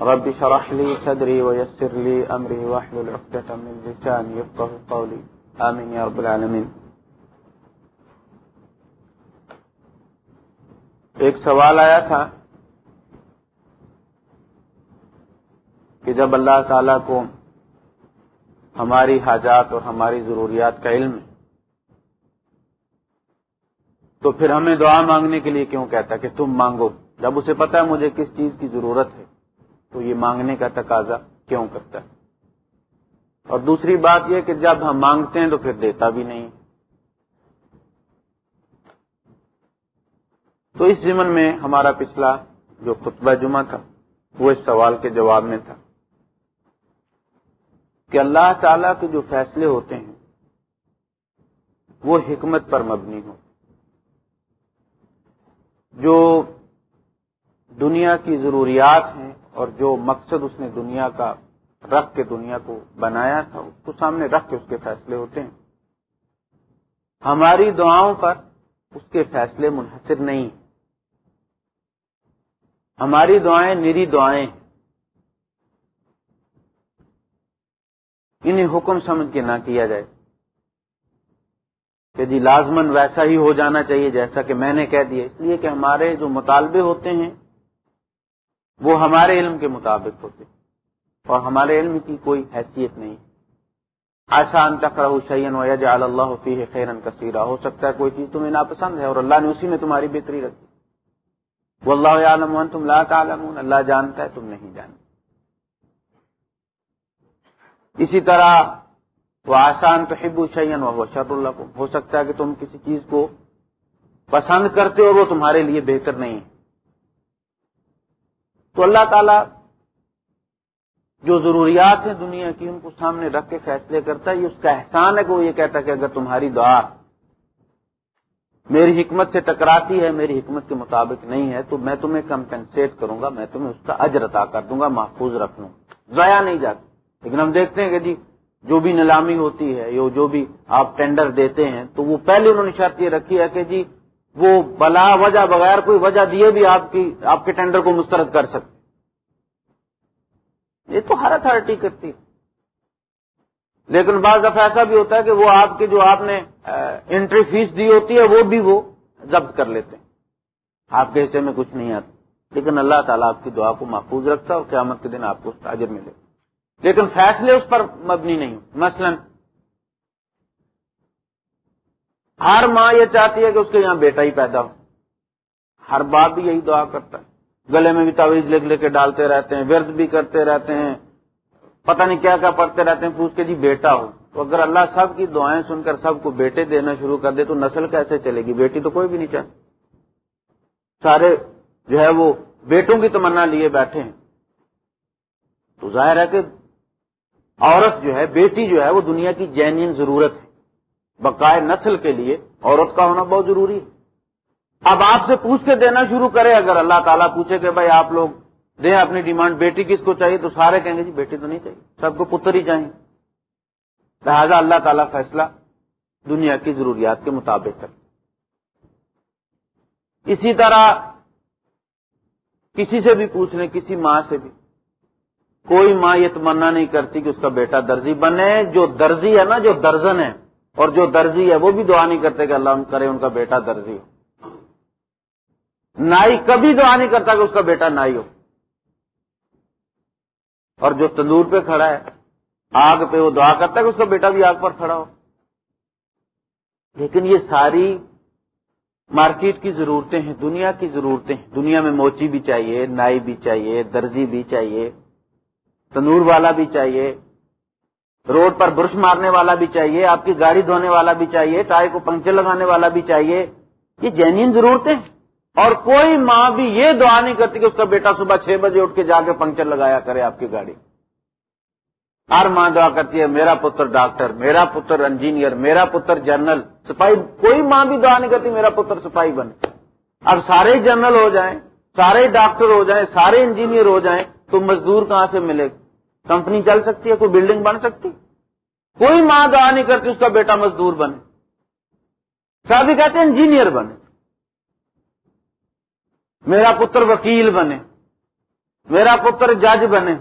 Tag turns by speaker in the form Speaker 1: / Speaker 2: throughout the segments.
Speaker 1: رب شرح لي صدري ويسر لي أمري واحلل عقدة من لساني يفقه قولي. آمين يا رب العالمين. ایک سوال آیا تھا کہ جب اللہ تعالی کو ہماری حاجات اور ہماری ضروریات کا علم ہے، تو پھر ہمیں دعا مانگنے کے لیے کیوں کہتا کہ تم مانگو؟ جب اسے پتا ہے مجھے کس چیز کی ضرورت ہے۔ تو یہ مانگنے کا تقاضا کیوں کرتا ہے؟ اور دوسری بات یہ کہ جب ہم مانگتے ہیں تو پھر دیتا بھی نہیں۔ تو اس ضمن میں ہمارا پچھلا جو خطبہ جمعہ تھا، وہ اس سوال کے جواب میں تھا کہ اللہ تعالی کے جو فیصلے ہوتے ہیں، وہ حکمت پر مبنی ہو جو دنیا کی ضروریات ہیں اور جو مقصد اس نے دنیا کا رکھ کے دنیا کو بنایا تھا، اس کو سامنے رکھ کے اس کے فیصلے ہوتے ہیں۔ ہماری دعاؤں پر اس کے فیصلے منحصر نہیں۔ ہماری دعائیں نری دعائیں انہیں حکم سمجھ کے نہ کیا جائے۔ کہ جی لازمن ویسا ہی ہو جانا چاہیے جیسا کہ میں نے کہہ دیا۔ اس لیے کہ ہمارے جو مطالبے ہوتے ہیں وہ ہمارے علم کے مطابق ہوتے اور ہمارے علم کی کوئی حیثیت نہیں آسان تک شعین و یج اللہ فی خیرن کثیرہ۔ ہو سکتا ہے کوئی چیز تمہیں ناپسند ہے اور اللہ نے اسی میں تمہاری بہتری رکھی۔ وہ اللہ عالم تم لا تعالم اللہ جانتا ہے تم نہیں جانتے۔ اسی طرح وہ آسان تو حب شعین و شر اللہ ہو سکتا ہے کہ تم کسی چیز کو پسند کرتے ہو وہ تمہارے لیے بہتر نہیں ہے۔ تو اللہ تعالی جو ضروریات ہیں دنیا کی ان کو سامنے رکھ کے فیصلے کرتا ہے، یہ اس کا احسان ہے کہ وہ یہ کہتا ہے کہ اگر تمہاری دعا میری حکمت سے ٹکراتی ہے، میری حکمت کے مطابق نہیں ہے، تو میں تمہیں کمپنسیٹ کروں گا، میں تمہیں اس کا اجر عطا کر دوں گا، محفوظ رکھ لوں۔ ضائع نہیں جاتی لیکن ہم دیکھتے ہیں کہ جی جو بھی نیلامی ہوتی ہے یا جو بھی آپ ٹینڈر دیتے ہیں، تو وہ پہلے انہوں نے شرط یہ رکھی ہے کہ جی وہ بلا وجہ بغیر کوئی وجہ دیے بھی آپ کی، آپ کے ٹینڈر کو مسترد کر سکتے یہ تو ہر اتارٹی کرتی ہے۔ لیکن بعض دفعہ ایسا بھی ہوتا ہے کہ وہ آپ کی جو آپ نے انٹری فیس دی ہوتی ہے، وہ بھی وہ ضبط کر لیتے ہیں۔ آپ کے حصے میں کچھ نہیں آتا۔ لیکن اللہ تعالیٰ آپ کی دعا کو محفوظ رکھتا اور قیامت کے دن آپ کو تاجر ملے۔ لیکن فیصلے اس پر مبنی نہیں۔ مثلا ہر ماں یہ چاہتی ہے کہ اس کے یہاں بیٹا ہی پیدا ہو۔ ہر باپ بھی یہی دعا کرتا ہے۔ گلے میں بھی تعویذ لکھ لے کے ڈالتے رہتے ہیں، ورد بھی کرتے رہتے ہیں۔ پتہ نہیں کیا کیا پڑھتے رہتے ہیں پوچھ کے جی بیٹا ہو۔ تو اگر اللہ سب کی دعائیں سن کر سب کو بیٹے دینا شروع کر دے تو نسل کیسے چلے گی؟ بیٹی تو کوئی بھی نہیں چاہتی سارے جو ہے وہ بیٹوں کی تمنا لیے بیٹھے ہیں۔ تو ظاہر ہے کہ عورت جو ہے، بیٹی جو ہے، وہ دنیا کی جینین ضرورت ہے۔ بقائے نسل کے لیے عورت کا ہونا بہت ضروری ہے۔ اب آپ سے پوچھ کے دینا شروع کرے، اگر اللہ تعالیٰ پوچھے کہ بھائی آپ لوگ دیں اپنی ڈیمانڈ، بیٹی کس کو چاہیے؟ تو سارے کہیں گے جی بیٹی تو نہیں چاہیے۔ سب کو پتر ہی چاہیے۔ لہٰذا اللہ تعالیٰ فیصلہ دنیا کی ضروریات کے مطابق کرتے اسی طرح کسی سے بھی پوچھ لیں، کسی ماں سے بھی۔ کوئی ماں یہ تمنا نہیں کرتی کہ اس کا بیٹا درزی بنے، جو درزی ہے نا، جو درزن ہے اور جو درزی ہے وہ بھی دعا نہیں کرتے کہ اللہ کرے ان کا بیٹا درزی ہو۔ نائی کبھی دعا نہیں کرتا کہ اس کا بیٹا نائی ہو۔ اور جو تندور پہ کھڑا ہے، آگ پہ وہ دعا کرتا ہے کہ اس کا بیٹا بھی آگ پر کھڑا ہو۔ لیکن یہ ساری مارکیٹ کی ضرورتیں ہیں، دنیا کی ضرورتیں ہیں۔ دنیا میں موچی بھی چاہیے، نائی بھی چاہیے، درزی بھی چاہیے، تندور والا بھی چاہیے۔ روڈ پر برش مارنے والا بھی چاہیے، آپ کی گاڑی دھونے والا بھی چاہیے، ٹائر کو پنکچر لگانے والا بھی چاہیے۔ یہ جینئن ضرورتیں اور کوئی ماں بھی یہ دعا نہیں کرتی کہ اس کا بیٹا صبح چھ بجے اٹھ کے جا کے پنکچر لگایا کرے آپ کی گاڑی۔ ہر ماں دعا کرتی ہے، میرا پتر ڈاکٹر، میرا پتر انجینئر، میرا پتر جنرل، سپاہی، کوئی ماں بھی دعا نہیں کرتی، میرا پتر سپاہی بنے۔ اب سارے جنرل ہو جائیں، سارے ڈاکٹر ہو جائیں، سارے انجینئر ہو جائیں، تو مزدور کہاں سے ملے؟ گا کمپنی چل سکتی ہے، کوئی بلڈنگ بن سکتی کوئی ماں دعا نہیں کرتی اس کا بیٹا مزدور بنے۔ سبھی کہتے ہیں انجینئر بنے۔ میرا پتر وکیل بنے۔ میرا پتر جج بنے۔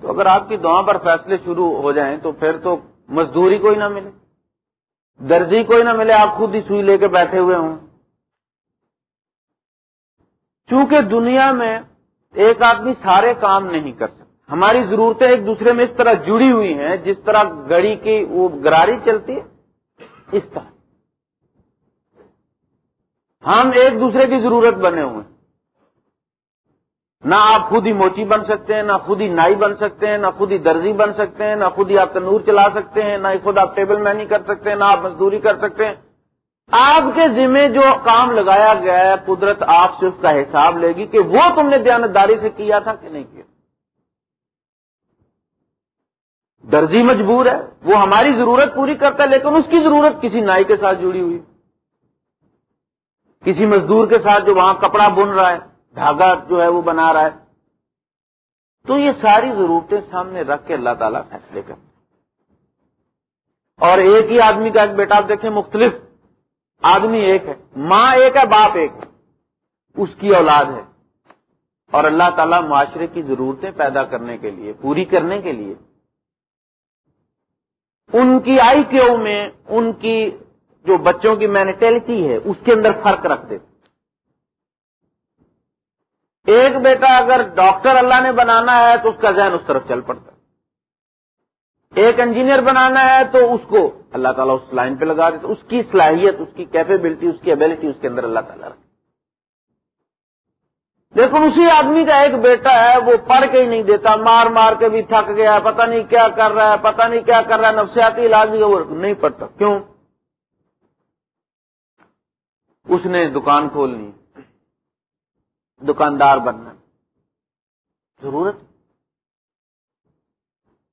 Speaker 1: تو اگر آپ کی دعا پر فیصلے شروع ہو جائیں تو پھر تو مزدوری کوئی نہ ملے۔ درجی کوئی نہ ملے، آپ خود ہی سوئی لے کے بیٹھے ہوئے ہوں۔ چونکہ دنیا میں ایک آدمی سارے کام نہیں کر سکتا۔ ہماری ضرورتیں ایک دوسرے میں اس طرح جڑی ہوئی ہیں، جس طرح گڑی کی وہ گراری چلتی ہے، اس طرح۔ ہم ایک دوسرے کی ضرورت بنے ہوئے نہ آپ خود ہی موچی بن سکتے ہیں، نہ خود ہی نائی بن سکتے ہیں، نہ خود ہی درزی بن سکتے ہیں، نہ خود ہی آپ تنور چلا سکتے ہیں، نہ خود آپ ٹیبل مینی کر سکتے ہیں، نہ آپ مزدوری کر سکتے ہیں۔ آپ کے ذمہ جو کام لگایا گیا ہے، قدرت آپ سے اس کا حساب لے گی کہ وہ تم نے دیانتداری سے کیا تھا کہ نہیں کیا۔ درزی مجبور ہے، وہ ہماری ضرورت پوری کرتا ہے، لیکن اس کی ضرورت کسی نائی کے ساتھ جڑی ہوئی۔ کسی مزدور کے ساتھ جو وہاں کپڑا بن رہا ہے، دھاگا جو ہے وہ بنا رہا ہے۔ تو یہ ساری ضرورتیں سامنے رکھ کے اللہ تعالیٰ فیصلے کرتے اور ایک ہی آدمی کا ایک بیٹا، آپ دیکھیں مختلف۔ آدمی ایک ہے، ماں ایک ہے، باپ ایک ہے، اس کی اولاد ہے۔ اور اللہ تعالیٰ معاشرے کی ضرورتیں پیدا کرنے کے لیے، پوری کرنے کے لیے، ان کی آئی کیو میں، ان کی جو بچوں کی مینٹلٹی ہے، اس کے اندر فرق رکھ دیتے ایک بیٹا اگر ڈاکٹر اللہ نے بنانا ہے تو اس کا ذہن اس طرف چل پڑتا۔ ایک انجینئر بنانا ہے تو اس کو اللہ تعالیٰ اس لائن پہ لگا دیتا اس کی صلاحیت، اس کی کیپیبلٹی اس کی ابیلٹی اس کے اندر اللہ تعالیٰ رکھے لیکن اسی آدمی کا ایک بیٹا ہے، وہ پڑھ کے ہی نہیں دیتا، مار مار کے بھی تھک گیا، پتہ نہیں کیا کر رہا ہے، پتہ نہیں کیا کر رہا ہے، نفسیاتی علاج بھی وہ نہیں پڑھتا۔ کیوں؟ اس نے دکان کھولنی دکاندار بننا۔ ضرورت؟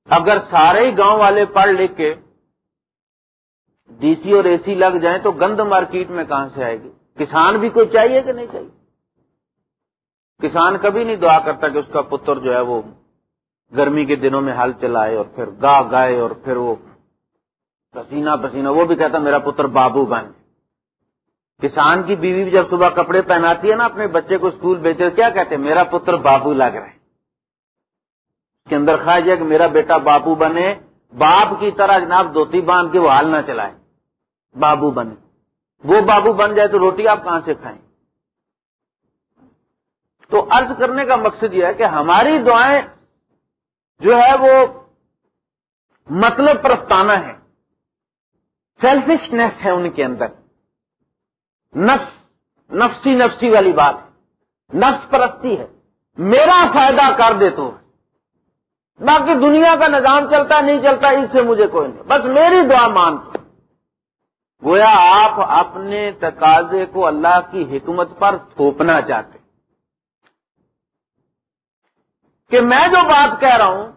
Speaker 1: اگر سارے ہی گاؤں والے پڑھ لکھ کے ڈی سی اور اے سی لگ جائیں تو گند مارکیٹ میں کہاں سے آئے گی؟ کسان بھی کوئی چاہیے کہ نہیں چاہیے؟ کسان کبھی نہیں دعا کرتا کہ اس کا پتر جو ہے وہ گرمی کے دنوں میں ہل چلائے اور پھر گا گائے اور پھر وہ پسینہ پسینہ، وہ بھی کہتا میرا پتر بابو بن۔ کسان کی بیوی بھی جب صبح کپڑے پہناتی ہے نا اپنے بچے کو اسکول بھیجے کیا کہتے ہیں؟ میرا پتر بابو لگ رہے کے اندر خواہش ہے کہ میرا بیٹا بابو بنے، باپ کی طرح جناب دھوتی باندھ کے وہ حال نہ چلائے۔ بابو بنے۔ وہ بابو بن جائے تو روٹی آپ کہاں سے کھائیں؟ تو ارض کرنے کا مقصد یہ ہے کہ ہماری دعائیں جو ہے وہ مطلب پرستانہ ہے سیلفشنیس ہے ان کے اندر۔ نفس، نفسی نفسی والی بات نفس پرستی ہے۔ میرا فائدہ کر دے تو۔ باقی دنیا کا نظام چلتا نہیں چلتا، اس سے مجھے کوئی نہیں۔ بس میری دعا مان گویا آپ اپنے تقاضے کو اللہ کی حکمت پر تھوپنا چاہتے کہ میں جو بات کہہ رہا ہوں،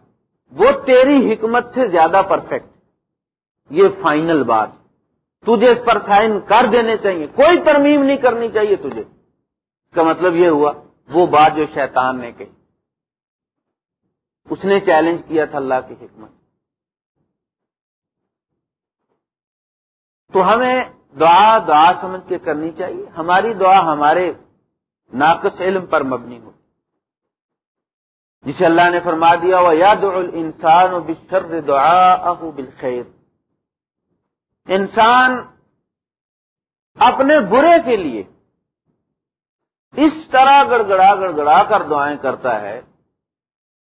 Speaker 1: وہ تیری حکمت سے زیادہ پرفیکٹ یہ فائنل بات۔ تجھے اس پر سائن کر دینے چاہیے۔ کوئی ترمیم نہیں کرنی چاہیے تجھے۔ اس کا مطلب یہ ہوا، وہ بات جو شیطان نے کہی۔ اس نے چیلنج کیا تھا اللہ کی حکمت۔ تو ہمیں دعا دعا سمجھ کے کرنی چاہیے۔ ہماری دعا ہمارے ناقص علم پر مبنی ہو۔ جسے اللہ نے فرما دیا وہ یاد انسان و بشر دعا بالخیر انسان اپنے برے کے لیے اس طرح گڑ گڑا گڑ گڑا کر دعائیں کرتا ہے،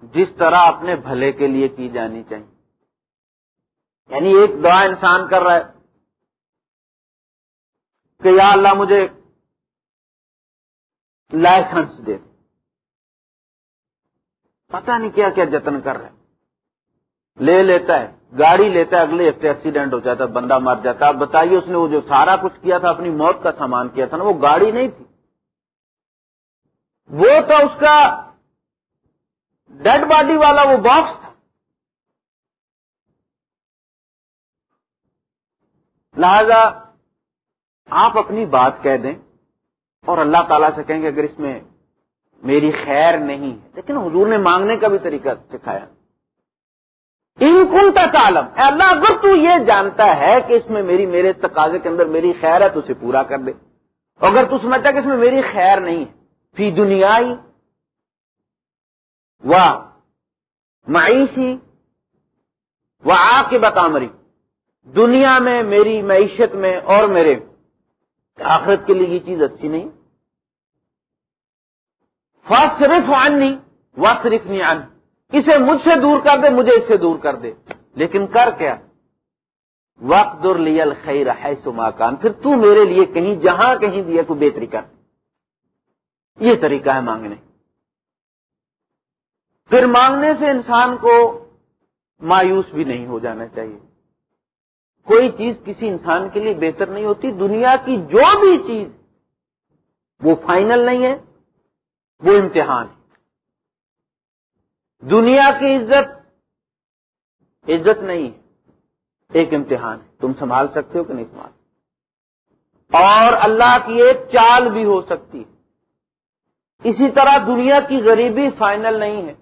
Speaker 1: جس طرح اپنے بھلے کے لیے کی جانی چاہیے۔ یعنی ایک دعا انسان کر رہا ہے۔ کہ یا اللہ مجھے لائسنس دے۔ پتا نہیں کیا کیا جتن کر رہے لے لیتا ہے، گاڑی لیتا ہے، اگلے ہفتے ایکسیڈنٹ ہو جاتا ہے، بندہ مر جاتا ہے۔ بتائیے، اس نے وہ جو سارا کچھ کیا تھا، اپنی موت کا سامان کیا تھا نا، وہ گاڑی نہیں تھی۔ وہ تو اس کا ڈیڈ باڈی والا وہ باکس تھا۔ لہذا آپ اپنی بات کہہ دیں اور اللہ تعالیٰ سے کہیں گے اگر اس میں میری خیر نہیں ہے۔ لیکن حضور نے مانگنے کا بھی طریقہ سکھایا۔ ان تک عالم اللہ، اگر تو یہ جانتا ہے کہ اس میں میری میرے تقاضے کے اندر میری خیر ہے، تو اسے پورا کر دے۔ اگر تو سمجھتا کہ اس میں میری خیر نہیں ہے۔ فی دنیا و معیشی و آ کے بتامری دنیا میں، میری معیشت میں اور میرے آخرت کے لیے یہ چیز اچھی نہیں۔ فاسٹ صرف آنی و صرف نہیں آنی اسے مجھ سے دور کر دے، مجھے اس سے دور کر دے۔ لیکن کر کیا؟ وقت در لیل خیر ہے سو ماکان پھر تو میرے لیے کہیں جہاں کہیں دیا کو بہتری کر۔ یہ طریقہ ہے مانگنے۔ پھر مانگنے سے انسان کو مایوس بھی نہیں ہو جانا چاہیے۔ کوئی چیز کسی انسان کے لیے بہتر نہیں ہوتی دنیا کی جو بھی چیز وہ فائنل نہیں ہے، وہ امتحان ہے۔ دنیا کی عزت عزت نہیں ہے، ایک امتحان ہے۔ تم سنبھال سکتے ہو کہ نہیں سنبھال؟ اور اللہ کی ایک چال بھی ہو سکتی ہے۔ اسی طرح دنیا کی غریبی فائنل نہیں ہے۔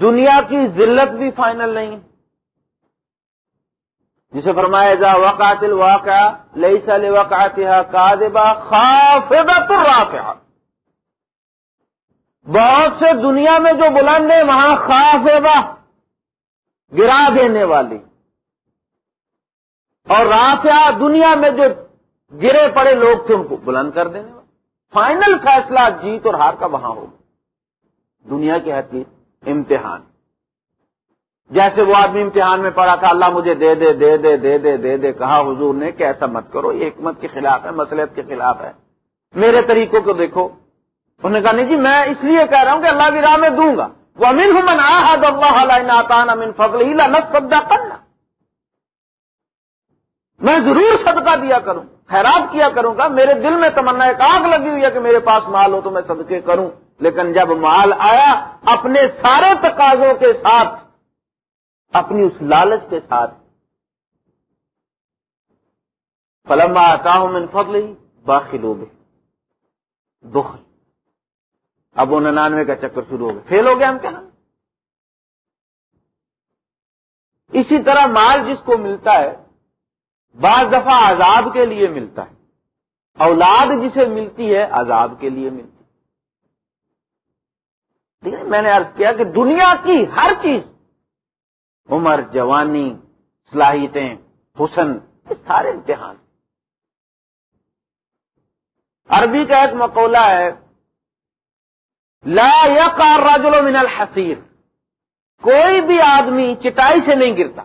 Speaker 1: دنیا کی ذلت بھی فائنل نہیں ہے۔ جسے فرمایا جا وقات الواقع لئی سل وقات کا دبا بہت سے دنیا میں جو بلند ہیں، وہاں خاص گرا دینے والی۔ اور رافیہ دنیا میں جو گرے پڑے لوگ تھے، ان کو بلند کر دینے والے فائنل فیصلہ جیت اور ہار کا وہاں ہوگا۔ دنیا کی حقیقت، امتحان۔ جیسے وہ آدمی امتحان میں پڑا تھا اللہ مجھے دے دے دے دے دے دے دے دے، کہا حضور نے کہ ایسا مت کرو، یہ حکمت کے خلاف ہے مسلط کے خلاف ہے۔ میرے طریقوں کو دیکھو۔ انہوں نے کہا، نہیں جی میں اس لیے کہہ رہا ہوں کہ اللہ کی راہ میں دوں گا۔ وہ امین من آحد اللہ امین فضل سدا کرنا میں ضرور صدقہ دیا کروں، خیرات کیا کروں گا میرے دل میں تمنا ایک آگ لگی ہوئی ہے کہ میرے پاس مال ہو تو میں صدقے کروں۔ لیکن جب مال آیا، اپنے سارے تقاضوں کے ساتھ اپنی اس لالچ کے ساتھ۔ فلما آتا ہوں من فضل ہی باقی لوگ دخل۔ اب وہ ننانوے کا چکر شروع ہو گیا۔ فیل ہو گیا ہم کیا اسی طرح مال جس کو ملتا ہے، بعض دفعہ عذاب کے لیے ملتا ہے۔ اولاد جسے ملتی ہے، عذاب کے لیے ملتی ہے۔ میں نے عرض کیا کہ دنیا کی ہر چیز عمر، جوانی، صلاحیتیں، حسن، یہ سارے امتحان عربی کا ایک مقولہ ہے، لا یقار رجل من الحسیر کوئی بھی آدمی چٹائی سے نہیں گرتا۔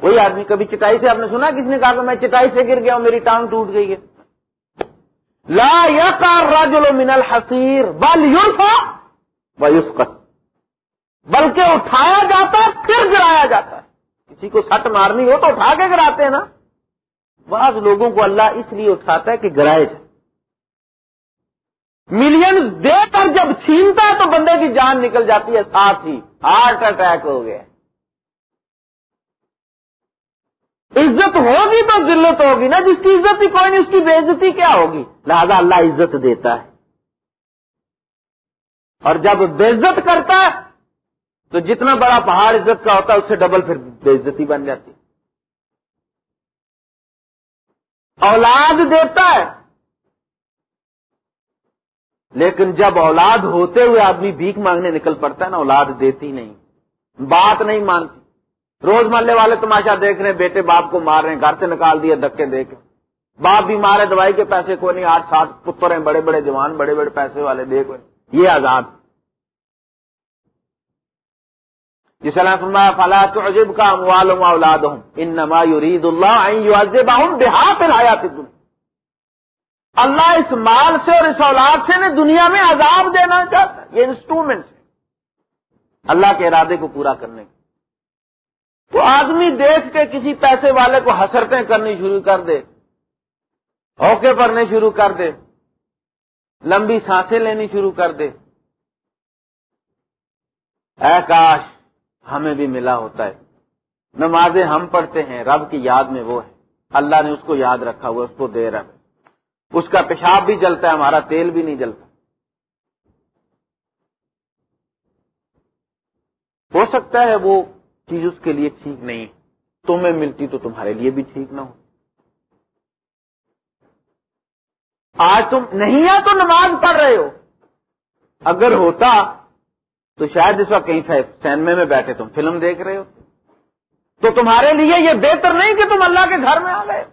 Speaker 1: کوئی آدمی کبھی چٹائی سے، آپ نے سنا کس نے کہا کہ میں چٹائی سے گر گیا ہوں، میری ٹانگ ٹوٹ گئی ہے؟ لا یقار رجل من الحسیر بل یورفا و بلکہ اٹھایا جاتا ہے، پھر گرایا جاتا ہے۔ کسی کو سٹ مارنی ہو تو اٹھا کے گراتے ہیں نا۔ بعض لوگوں کو اللہ اس لیے اٹھاتا ہے کہ گرائے جائے۔ ملین دے کر جب چھینتا ہے تو بندے کی جان نکل جاتی ہے، ساتھ ہی ہارٹ اٹیک ہو گیا۔ عزت ہوگی تو ذلت ہوگی نا، جس کی عزت ہی کوئی نہیں، اس کی بےزتی کیا ہوگی؟ لہذا اللہ عزت دیتا ہے۔ اور جب بےزت کرتا ہے تو جتنا بڑا پہاڑ عزت کا ہوتا ہے، اس سے ڈبل پھر بے عزتی بن جاتی۔ اولاد دیتا ہے۔ لیکن جب اولاد ہوتے ہوئے آدمی بھیک مانگنے نکل پڑتا ہے نا، اولاد دیتی نہیں۔ بات نہیں مانتی۔ روز محلے والے تماشا دیکھ رہے ہیں، بیٹے باپ کو مار رہے ہیں، گھر سے نکال دیے دکے دے کے۔ باپ بھی مارے، دوائی کے پیسے کو نہیں، آٹھ سات پتر ہیں، بڑے بڑے جوان، بڑے بڑے پیسے والے، دیکھ یہ آزاد۔ جس اللہ فرمایا، فلا تعجب کا اموال اولاد ہوں ان نما یرید اللہ دیہات حیات اللہ اس مال سے اور اس اولاد سے نے دنیا میں عذاب دینا چاہتا ہے، یہ انسٹرومنٹ اللہ کے ارادے کو پورا کرنے کے۔ تو آدمی دیکھ کے کسی پیسے والے کو حسرتیں کرنی شروع کر دے اوکے پڑھنے شروع کر دے، لمبی سانسیں لینی شروع کر دے۔ اے کاش ہمیں بھی ملا ہوتا ہے۔ نمازیں ہم پڑھتے ہیں، رب کی یاد میں وہ ہے۔ اللہ نے اس کو یاد رکھا ہوا، اس کو دے رہا ہے اس کا پیشاب بھی جلتا ہے، ہمارا تیل بھی نہیں جلتا۔ ہو سکتا ہے وہ چیز اس کے لیے ٹھیک نہیں تمہیں ملتی تو تمہارے لیے بھی ٹھیک نہ ہو۔ آج تم نہیں آ تو نماز پڑھ رہے ہو۔ اگر ہوتا تو شاید اس وقت کہیں سینمے میں بیٹھے تم فلم دیکھ رہے ہو۔ تو تمہارے لیے یہ بہتر نہیں کہ تم اللہ کے گھر میں آ گئے۔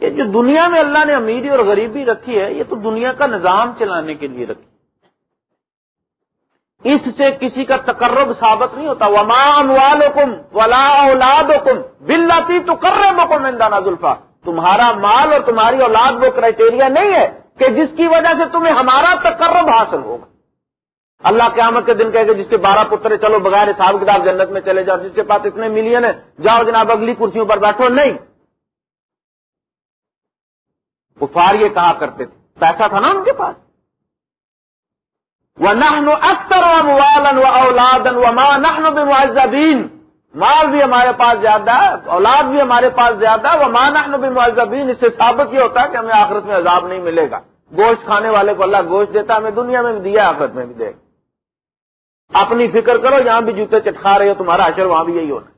Speaker 1: یہ جو دنیا میں اللہ نے امیری اور غریبی رکھی ہے، یہ تو دنیا کا نظام چلانے کے لیے رکھی۔ اس سے کسی کا تقرب ثابت نہیں ہوتا۔ ومام والم ولا اولاد حکم بلاتی تو کر رہے بکم اندانا تمہارا مال اور تمہاری اولاد وہ کرائٹیریا نہیں ہے کہ جس کی وجہ سے تمہیں ہمارا تقرب حاصل ہوگا۔ اللہ قیامت کے دن کہے گا جس کے بارہ پتر چلو بغیر حساب کتاب جنت میں چلے جاؤ، جس کے پاس اتنے ملین ہے جاؤ جناب اگلی کرسیوں پر بیٹھو۔ نہیں۔ کفار یہ کہا کرتے تھے۔ پیسہ تھا نا ان کے پاس۔ وہ نہن اکثر و اولادن و ماں نہن بن مال بھی ہمارے پاس زیادہ ہے، اولاد بھی ہمارے پاس زیادہ ہے وہ ماں نہن بن اس سے ثابت یہ ہوتا ہے کہ ہمیں آخرت میں عذاب نہیں ملے گا۔ گوشت کھانے والے کو اللہ گوشت دیتا ہمیں دنیا میں بھی دیا آخرت میں بھی دے گا۔ اپنی فکر کرو جہاں بھی جوتے چٹکا رہے ہو، تمہارا اشر وہاں بھی یہی ہونا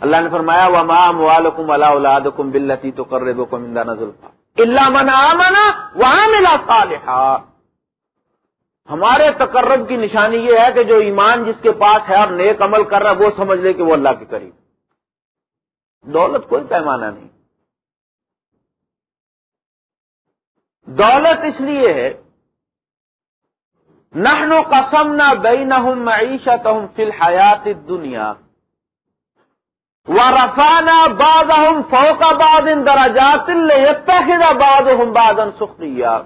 Speaker 1: اللہ نے فرمایا وہ مام والم اللہ اولاد کم بلتی تو کر رہے کو نظر اللہ منا منا وہاں ملا صالحہ ہمارے تقرب کی نشانی یہ ہے کہ جو ایمان جس کے پاس ہے اور نیک عمل کر رہا ہے، وہ سمجھ لے کہ وہ اللہ کے قریب دولت کوئی پیمانہ نہیں۔ دولت اس لیے ہے نہن و قسم نہ بئی نہ معیشت ہوں فی الحیات دنیا و رفانہ باد ہوں فوکا باد ان دراجات باد ہوں بادن سخریہ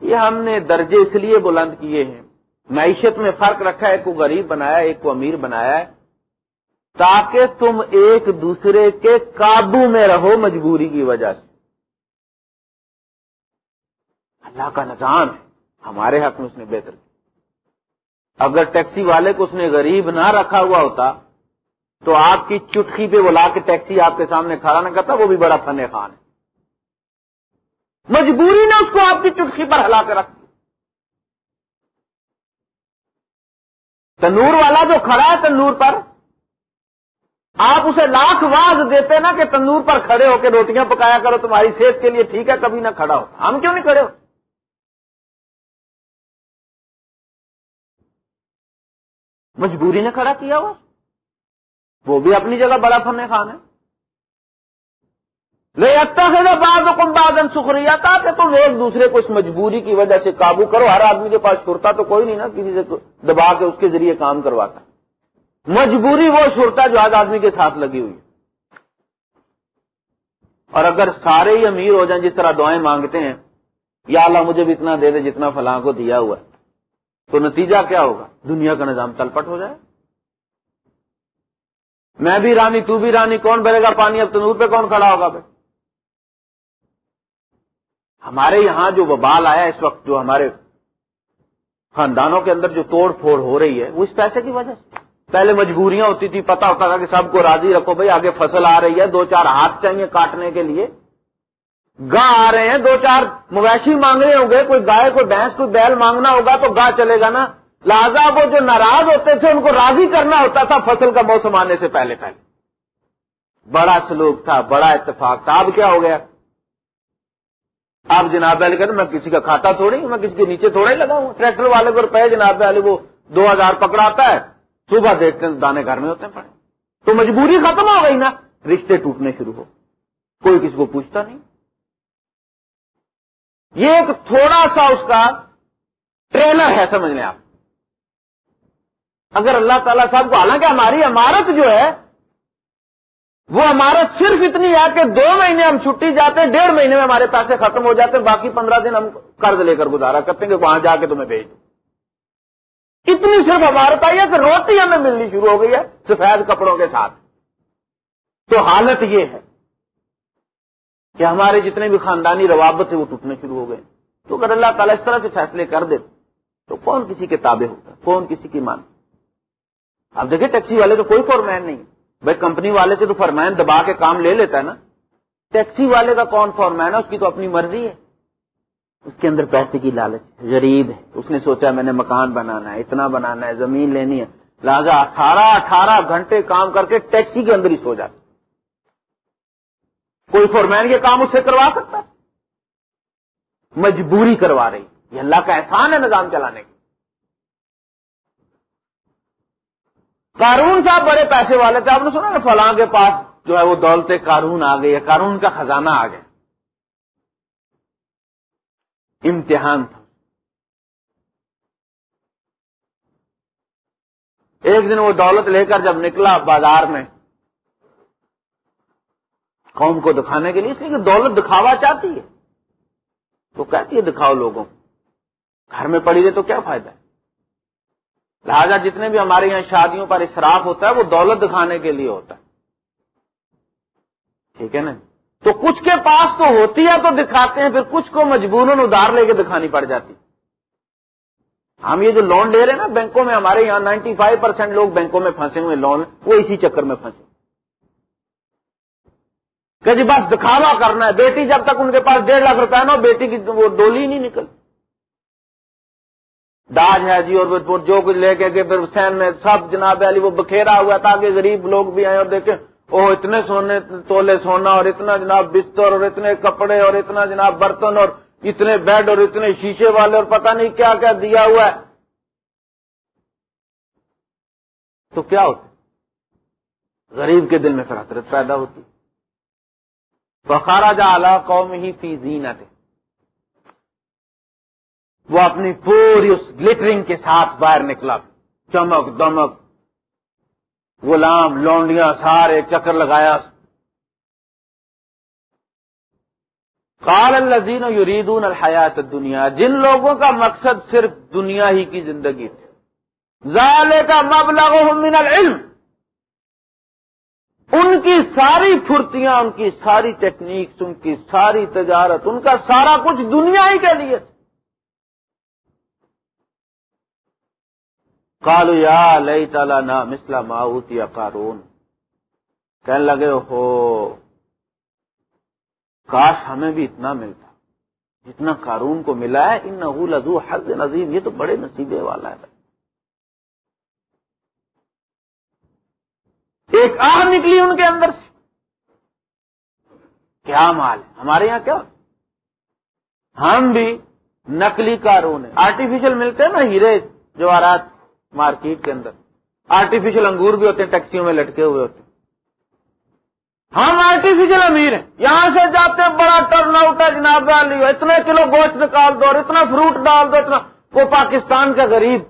Speaker 1: یہ ہم نے درجے اس لیے بلند کیے ہیں۔ معیشت میں فرق رکھا ہے، ایک کو غریب بنایا، ایک کو امیر بنایا ہے۔ تاکہ تم ایک دوسرے کے قابو میں رہو مجبوری کی وجہ سے۔ اللہ کا نظام ہے، ہمارے حق میں اس نے بہتر کیا۔ اگر ٹیکسی والے کو اس نے غریب نہ رکھا ہوا ہوتا، تو آپ کی چٹکی پہ وہ لا کے ٹیکسی آپ کے سامنے کھڑا نہ کرتا، وہ بھی بڑا فن خان ہے۔ مجبوری نے اس کو آپ کی چٹکی پر ہلا کے رکھ تنور والا جو کھڑا ہے تنور پر، آپ اسے لاکھ واز دیتے نا کہ تندور پر کھڑے ہو کے روٹیاں پکایا کرو، تمہاری صحت کے لیے ٹھیک ہے، کبھی نہ کھڑا ہو۔ ہم کیوں نہیں کھڑے ہو؟ مجبوری نے کھڑا کیا ہوا۔ وہ بھی اپنی جگہ بڑا فن خان ہے لے اچھا سے بعد حکم بادن سکھریا تھا کہ تم ایک دوسرے کو اس مجبوری کی وجہ سے قابو کرو۔ ہر آدمی کے پاس شرتا تو کوئی نہیں نا، کسی سے دبا کے اس کے ذریعے کام کرواتا۔ مجبوری وہ شرتا جو آج آدمی کے ساتھ لگی ہوئی اور اگر سارے ہی امیر ہو جائیں، جس طرح دعائیں مانگتے ہیں، یا اللہ مجھے بھی اتنا دے دے جتنا فلاں کو دیا ہوا ہے، تو نتیجہ کیا ہوگا؟ دنیا کا نظام تلپٹ ہو جائے۔ میں بھی رانی، تو بھی رانی، کون بھرے گا؟ پانی اب تنور پہ کون کھڑا ہوگا بھائی؟ ہمارے یہاں جو وبال آیا اس وقت جو ہمارے خاندانوں کے اندر جو توڑ پھوڑ ہو رہی ہے، وہ اس پیسے کی وجہ سے۔ پہلے مجبوریاں ہوتی تھی پتا ہوتا تھا کہ سب کو راضی رکھو، بھائی آگے فصل آ رہی ہے، دو چار ہاتھ چاہیے کاٹنے کے لیے۔ گاہ آ رہے ہیں، دو چار مویشی مانگ رہے ہوں گے، کوئی گائے، کوئی بھینس، کوئی بیل مانگنا ہوگا تو گاہ چلے گا نا لہذا وہ جو ناراض ہوتے تھے، ان کو راضی کرنا ہوتا تھا فصل کا موسم آنے سے پہلے پہلے۔ بڑا سلوک تھا، بڑا اتفاق تھا۔ اب کیا ہو گیا؟ آپ جناب والے کہتے میں کسی کا کھاتا تھوڑی، میں کسی کے نیچے تھوڑا ہی لگاؤں ٹریکٹر والے کو روپئے جناب والے وہ دو ہزار پکڑاتا ہے۔ صبح دیکھتے ہیں، دانے گھر میں ہوتے ہیں پڑے۔ تو مجبوری ختم ہو گئی نا۔ رشتے ٹوٹنے شروع ہو۔ کوئی کسی کو پوچھتا نہیں۔ یہ ایک تھوڑا سا اس کا ٹریلر ہے، سمجھ لیں آپ۔ اگر اللہ تعالیٰ صاحب کو، حالانکہ ہماری عمارت جو ہے وہ عمارت صرف اتنی ہے کہ دو مہینے ہم چھٹی جاتے ہیں، ڈیڑھ مہینے میں ہمارے پیسے ختم ہو جاتے ہیں، باقی پندرہ دن ہم قرض لے کر گزارا کرتے ہیں کہ وہاں جا کے تمہیں بھیج دوں۔ اتنی صرف عمارت آئی ہے کہ روٹی ہمیں ملنی شروع ہو گئی ہے سفید کپڑوں کے ساتھ۔ تو حالت یہ ہے کہ ہمارے جتنے بھی خاندانی روابط تھے وہ ٹوٹنے شروع ہو گئے۔ تو اگر اللہ تعالیٰ اس طرح سے فیصلے کر دے، تو کون کسی کے تابع ہوتا کون کسی کی مان اب دیکھیں ٹیکسی والے تو کوئی فورمین نہیں۔ بھائی کمپنی والے سے تو فرمین دبا کے کام لے لیتا ہے نا۔ ٹیکسی والے کا کون فورمین ہے اس کی تو اپنی مرضی ہے۔ اس کے اندر پیسے کی لالچ غریب ہے۔ اس نے سوچا میں نے مکان بنانا ہے، اتنا بنانا ہے، زمین لینی ہے۔ لہٰذا اٹھارہ اٹھارہ گھنٹے کام کر کے ٹیکسی کے اندر ہی سو جاتا۔ کوئی فورمین یہ کام اس سے کروا سکتا؟ مجبوری کروا رہی۔ یہ اللہ کا احسان ہے نظام چلانے کی قارون صاحب بڑے پیسے والے تھے، آپ نے سنا نا فلاں کے پاس جو ہے وہ دولت قارون آ گئی ہے قارون کا خزانہ آ گیا۔ امتحان تھا۔ ایک دن وہ دولت لے کر جب نکلا بازار میں، قوم کو دکھانے کے لیے، اس لیے کہ دولت دکھاوا چاہتی ہے۔ تو کہتی ہے دکھاؤ لوگوں گھر میں پڑی رہے تو کیا فائدہ ہے؟ لہذا جتنے بھی ہمارے یہاں شادیوں پر اصراف ہوتا ہے، وہ دولت دکھانے کے لیے ہوتا ہے۔ ٹھیک ہے نا؟ تو کچھ کے پاس تو ہوتی ہے، تو دکھاتے ہیں، پھر کچھ کو مجبور ادار لے کے دکھانی پڑ جاتی۔ ہم یہ جو لون لے رہے ہیں نا بینکوں میں، ہمارے یہاں نائنٹی فائیو پرسینٹ لوگ بینکوں میں پھنسے ہوئے لون، وہ اسی چکر میں پھنسے۔ کہ جی بس دکھاوا کرنا ہے، بیٹی جب تک ان کے پاس ڈیڑھ لاکھ روپے نا بیٹی کی وہ ڈولی نہیں نکلتی داج ہے جی اور جو کچھ لے کے پھر سین میں سب جناب علی وہ بکھیرا ہوا تاکہ غریب لوگ بھی آئے اور دیکھیں۔ وہ اتنے سونے تولے سونا اور اتنا جناب بستر اور اتنے کپڑے اور اتنا جناب برتن اور اتنے بیڈ اور اتنے شیشے والے اور پتہ نہیں کیا کیا دیا ہوا ہے۔ تو کیا ہوتا غریب کے دل میں پھر پیدا ہوتی۔ بخارا جا قوم ہی فی زینت وہ اپنی پوری اس گلٹرنگ کے ساتھ باہر نکلا۔ چمک دمک۔ غلام لونڈیاں سارے چکر لگایا۔ کال الزین یریدون الحیات دنیا جن لوگوں کا مقصد صرف دنیا ہی کی زندگی تھی۔ ظالے کا مبلغ من العلم۔ ان کی ساری پھرتیاں، ان کی ساری ٹیکنیکس ان کی ساری تجارت، ان کا سارا کچھ دنیا ہی کے لیے کالو یا لئی تالا نا مسلا ماؤت یا کارون کہنے لگے ہو کاش ہمیں بھی اتنا ملتا۔ جتنا کارون کو ملا ہے ان لذو حد نظیم۔ یہ تو بڑے نصیبے والا ہے۔ ایک آگ نکلی ان کے اندر سے۔ کیا مال ہے؟ ہمارے یہاں کیا؟ ہم بھی نکلی کارون ہیں۔ آرٹیفیشل ملتے ہیں نا، ہیرے جواہرات مارکیٹ کے اندر۔ آرٹیفیشل انگور بھی ہوتے ہیں، ٹیکسیوں میں لٹکے ہوئے ہوتے ہیں۔ ہم آرٹیفیشل امیر ہیں۔ یہاں سے جاتے ہیں، بڑا ٹرن آؤٹ ہے، جناب والی اتنے کلو گوشت نکال دو اور اتنا فروٹ ڈال دو، اتنا۔ وہ پاکستان کا غریب۔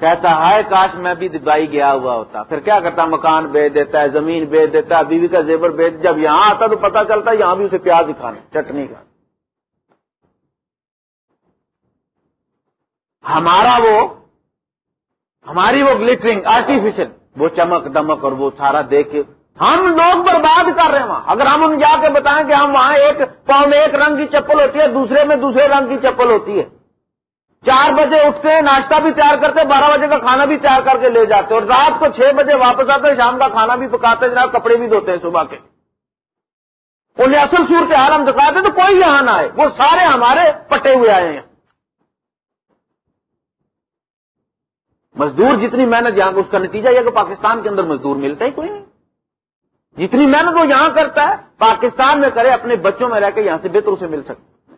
Speaker 1: کہتا ہے کاش میں بھی دبائی گیا ہوا ہوتا۔ پھر کیا کرتا؟ مکان بیچ دیتا ہے، زمین بیچ دیتا ہے، بیوی کا زیور بیچ۔ جب یہاں آتا تو پتا چلتا ہے، یہاں بھی اسے پیاز دکھانا چٹنی کا۔ ہمارا وہ ہماری وہ گلٹرنگ آرٹیفیشل وہ چمک دمک اور وہ سارا دیکھ ہم لوگ برباد کر رہے ہیں وہاں۔ اگر ہم ان جا کے بتائیں کہ ہم وہاں ایک پاؤں میں ایک رنگ کی چپل ہوتی ہے، دوسرے میں دوسرے رنگ کی چپل ہوتی ہے۔ چار بجے اٹھتے ہیں، ناشتہ بھی تیار کرتے بارہ بجے کا کھانا بھی تیار کر کے لے جاتے اور رات کو چھ بجے واپس آتے ہیں، شام کا کھانا بھی پکاتے جناب کپڑے بھی دھوتے ہیں صبح کے۔ انہیں اصل صورت حال ہم دکھاتے تو کوئی یہاں نہ آئے، وہ سارے ہمارے پٹے ہوئے آئے ہیں۔ مزدور جتنی محنت یہاں اس کا نتیجہ یہ کہ پاکستان کے اندر مزدور ملتا ہی کوئی نہیں۔ جتنی محنت وہ یہاں کرتا ہے، پاکستان میں کرے، اپنے بچوں میں رہ کے یہاں سے بہتر اسے مل سکتا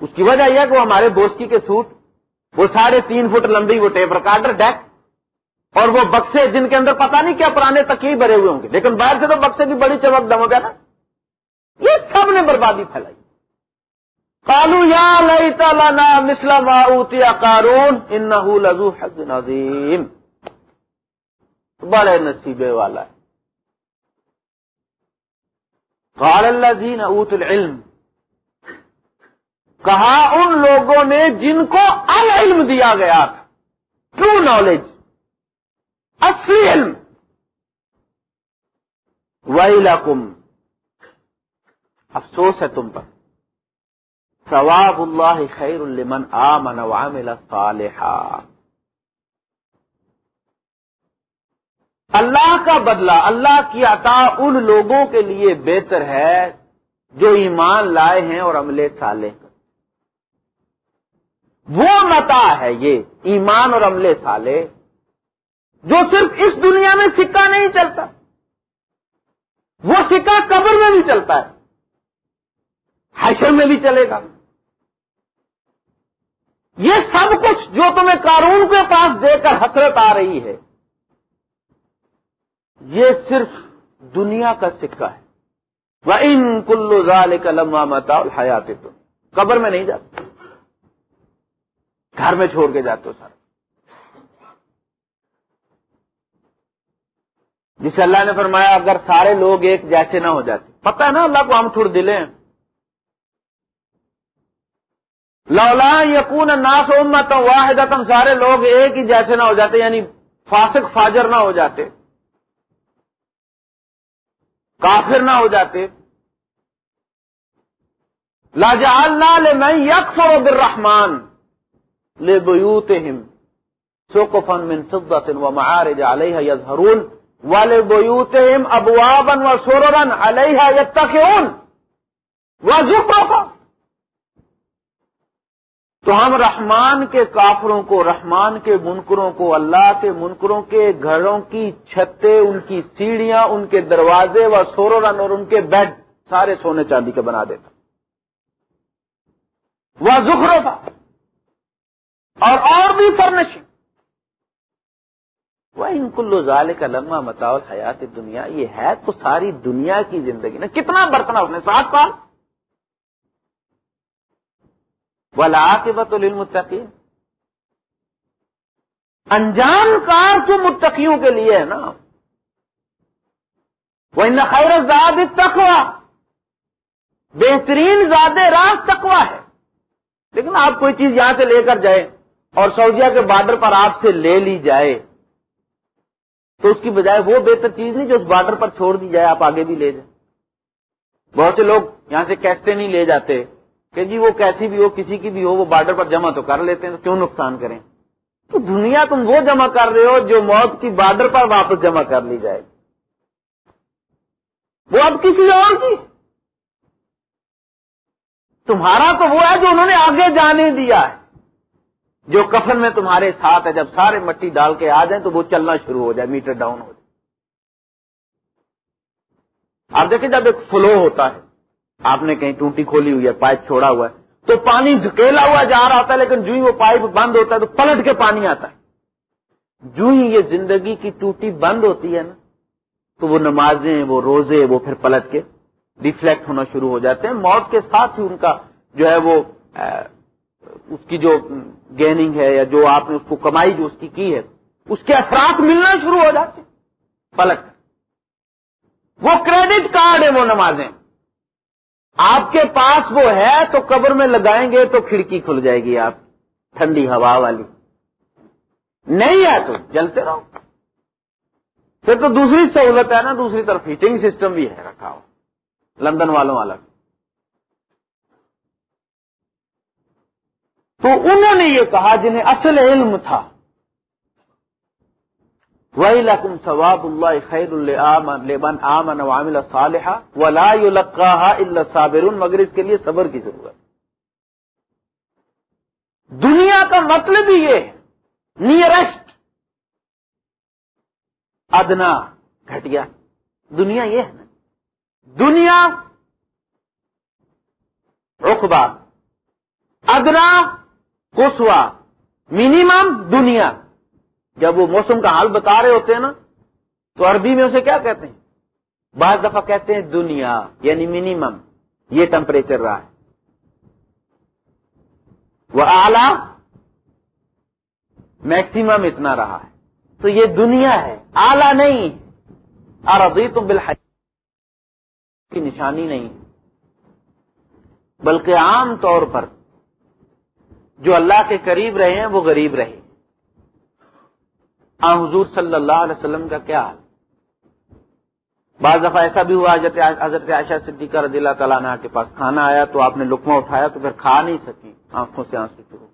Speaker 1: اس کی وجہ یہ ہے کہ وہ ہمارے بوسکی کے سوٹ، وہ ساڑھے تین فٹ لمبی، وہ ٹیپ ریکارڈر ڈیک، اور وہ بکسے جن کے اندر پتہ نہیں کیا پرانے تکی بھرے ہوئے ہوں گے، لیکن باہر سے تو بکسے کی بڑی چمک دم ہو گیا نا۔ یہ سب نے بربادی پھیلائی۔ کالو یا لئی تعالیٰ مسلم اوتیا کارون ان لزو حد نظیم بڑے نصیبے والا ہے. قال اللہ جین اوت العلم. کہا ان لوگوں نے جن کو العلم دیا گیا تھا. ٹرو نالج اصلی علم. ویلکم. افسوس ہے تم پر. ثواب اللہ خیر لمن آمن وعمل صالحا. اللہ کا بدلہ، اللہ کی عطا ان لوگوں کے لیے بہتر ہے جو ایمان لائے ہیں اور عملے سالے وہ متا ہے یہ، ایمان اور عملے سالے جو صرف اس دنیا میں سکہ نہیں چلتا۔ وہ سکہ قبر میں بھی چلتا ہے، حشر میں بھی چلے گا۔ یہ سب کچھ جو تمہیں قانون کے پاس دے کر حسرت آ رہی ہے، یہ صرف دنیا کا سکہ ہے۔ وہ ان کلو زال کا لمبا متا حیات تو۔ قبر میں نہیں جاتے۔ گھر میں چھوڑ کے جاتے ہو سر جسے اللہ نے فرمایا، اگر سارے لوگ ایک جیسے نہ ہو جاتے۔ پتہ ہے نا، اللہ کو ہم تھوڑ دلے ہیں لولا یقون ناس امت واحد سارے لوگ ایک ہی جیسے نہ ہو جاتے یعنی فاسق، فاجر نہ ہو جاتے، کافر نہ ہو جاتے۔ لاجال لے میں یکس و برحمان لے بیوت سوکفن من سبت و معارج علیہ یظہرون والے بیوت ہم و سورن علیہ یتقون و ذکر تو ہم رحمان کے کافروں کو، رحمان کے منکروں کو، اللہ کے منکروں کے گھروں کی چھتیں، ان کی سیڑھیاں، ان کے دروازے و سورن اور ان کے بیڈ سارے سونے چاندی کے بنا دیتا۔ وہ زخرو تھا اور اور بھی فرنش وہ ان کلو ظال کا لمبا متاؤ حیات دنیا یہ ہے تو ساری دنیا کی زندگی۔ نا کتنا برتنا اس نے، سات سال؟ ولا کے بت انجام کار تو متقیوں کے لیے ہے نا۔ وہ ان خیر زاد تقوا بہترین زیادہ راہ تقوا ہے۔ لیکن آپ کوئی چیز یہاں سے لے کر جائے اور سعودیہ کے بارڈر پر آپ سے لے لی جائے، تو اس کی بجائے وہ بہتر چیز نہیں جو اس بارڈر پر چھوڑ دی جائے، آپ آگے بھی لے جائیں۔ بہت سے لوگ یہاں سے کیسٹے نہیں لے جاتے۔ کہ جی وہ کیسی بھی ہو، کسی کی بھی ہو، وہ بارڈر پر جمع تو کر لیتے ہیں، تو کیوں نقصان کریں؟ تو دنیا تم وہ جمع کر رہے ہو جو موت کی بارڈر پر واپس جمع کر لی جائے۔ وہ اب کسی اور کی۔ تمہارا تو وہ ہے جو انہوں نے آگے جانے دیا ہے۔ جو کفن میں تمہارے ساتھ ہے، جب سارے مٹی ڈال کے آ جائیں تو وہ چلنا شروع ہو جائے میٹر ڈاؤن ہو جائے۔ آپ دیکھیں جب ایک فلو ہوتا ہے آپ نے کہیں ٹوٹی کھولی ہوئی ہے، پائپ چھوڑا ہوا ہے۔ تو پانی دھکیلا ہوا جا رہا ہوتا ہے، لیکن جو ہی وہ پائپ بند ہوتا ہے تو پلٹ کے پانی آتا ہے۔ جو ہی یہ زندگی کی ٹوٹی بند ہوتی ہے نا، تو وہ نمازیں، وہ روزے، وہ پھر پلٹ کے ریفلیکٹ ہونا شروع ہو جاتے ہیں۔ موت کے ساتھ ہی ان کا جو ہے وہ اس کی جو گیننگ ہے یا جو آپ نے اس کو کمائی جو اس کی کی ہے، اس کے اثرات ملنا شروع ہو جاتے پلٹ۔ وہ کریڈٹ کارڈ ہے وہ نمازیں۔ آپ کے پاس وہ ہے تو قبر میں لگائیں گے تو کھڑکی کھل جائے گی آپ، ٹھنڈی ہوا والی۔ نہیں ہے تو جلتے رہو۔ پھر تو دوسری سہولت ہے نا، دوسری طرف ہیٹنگ سسٹم بھی ہے، رکھا ہو۔ لندن والوں والا تو انہوں نے یہ کہا جنہیں اصل علم تھا۔ وہی لکم ثواب اللہ خیر البن آمن عامل صالحہ ولا القاح اللہ صابر مگر اس کے لیے صبر کی ضرورت دنیا کا مطلب ہی یہ ہے نیئرسٹ ادنا، گھٹیا۔ دنیا یہ ہے نا۔ دنیا رقبہ، ادنا کسوا منیمم دنیا۔ جب وہ موسم کا حال بتا رہے ہوتے ہیں نا، تو عربی میں اسے کیا کہتے ہیں؟ بعض دفعہ کہتے ہیں دنیا یعنی منیمم یہ ٹمپریچر رہا ہے۔ وہ اعلی میکسیمم اتنا رہا ہے۔ تو یہ دنیا ہے، اعلی نہیں۔ اور ابھی تو بالحج۔ کی نشانی نہیں۔ بلکہ عام طور پر جو اللہ کے قریب رہے ہیں، وہ غریب رہے۔ آ، حضور صلی اللہ علیہ وسلم کا کیا حال؟ بعض دفعہ ایسا بھی ہوا، حضرت حضرت عائشہ صدیقہ رضی اللہ تعالیٰ نے کے پاس کھانا آیا تو آپ نے لکما اٹھایا تو پھر کھا نہیں سکی آنکھوں سے آنسو شروع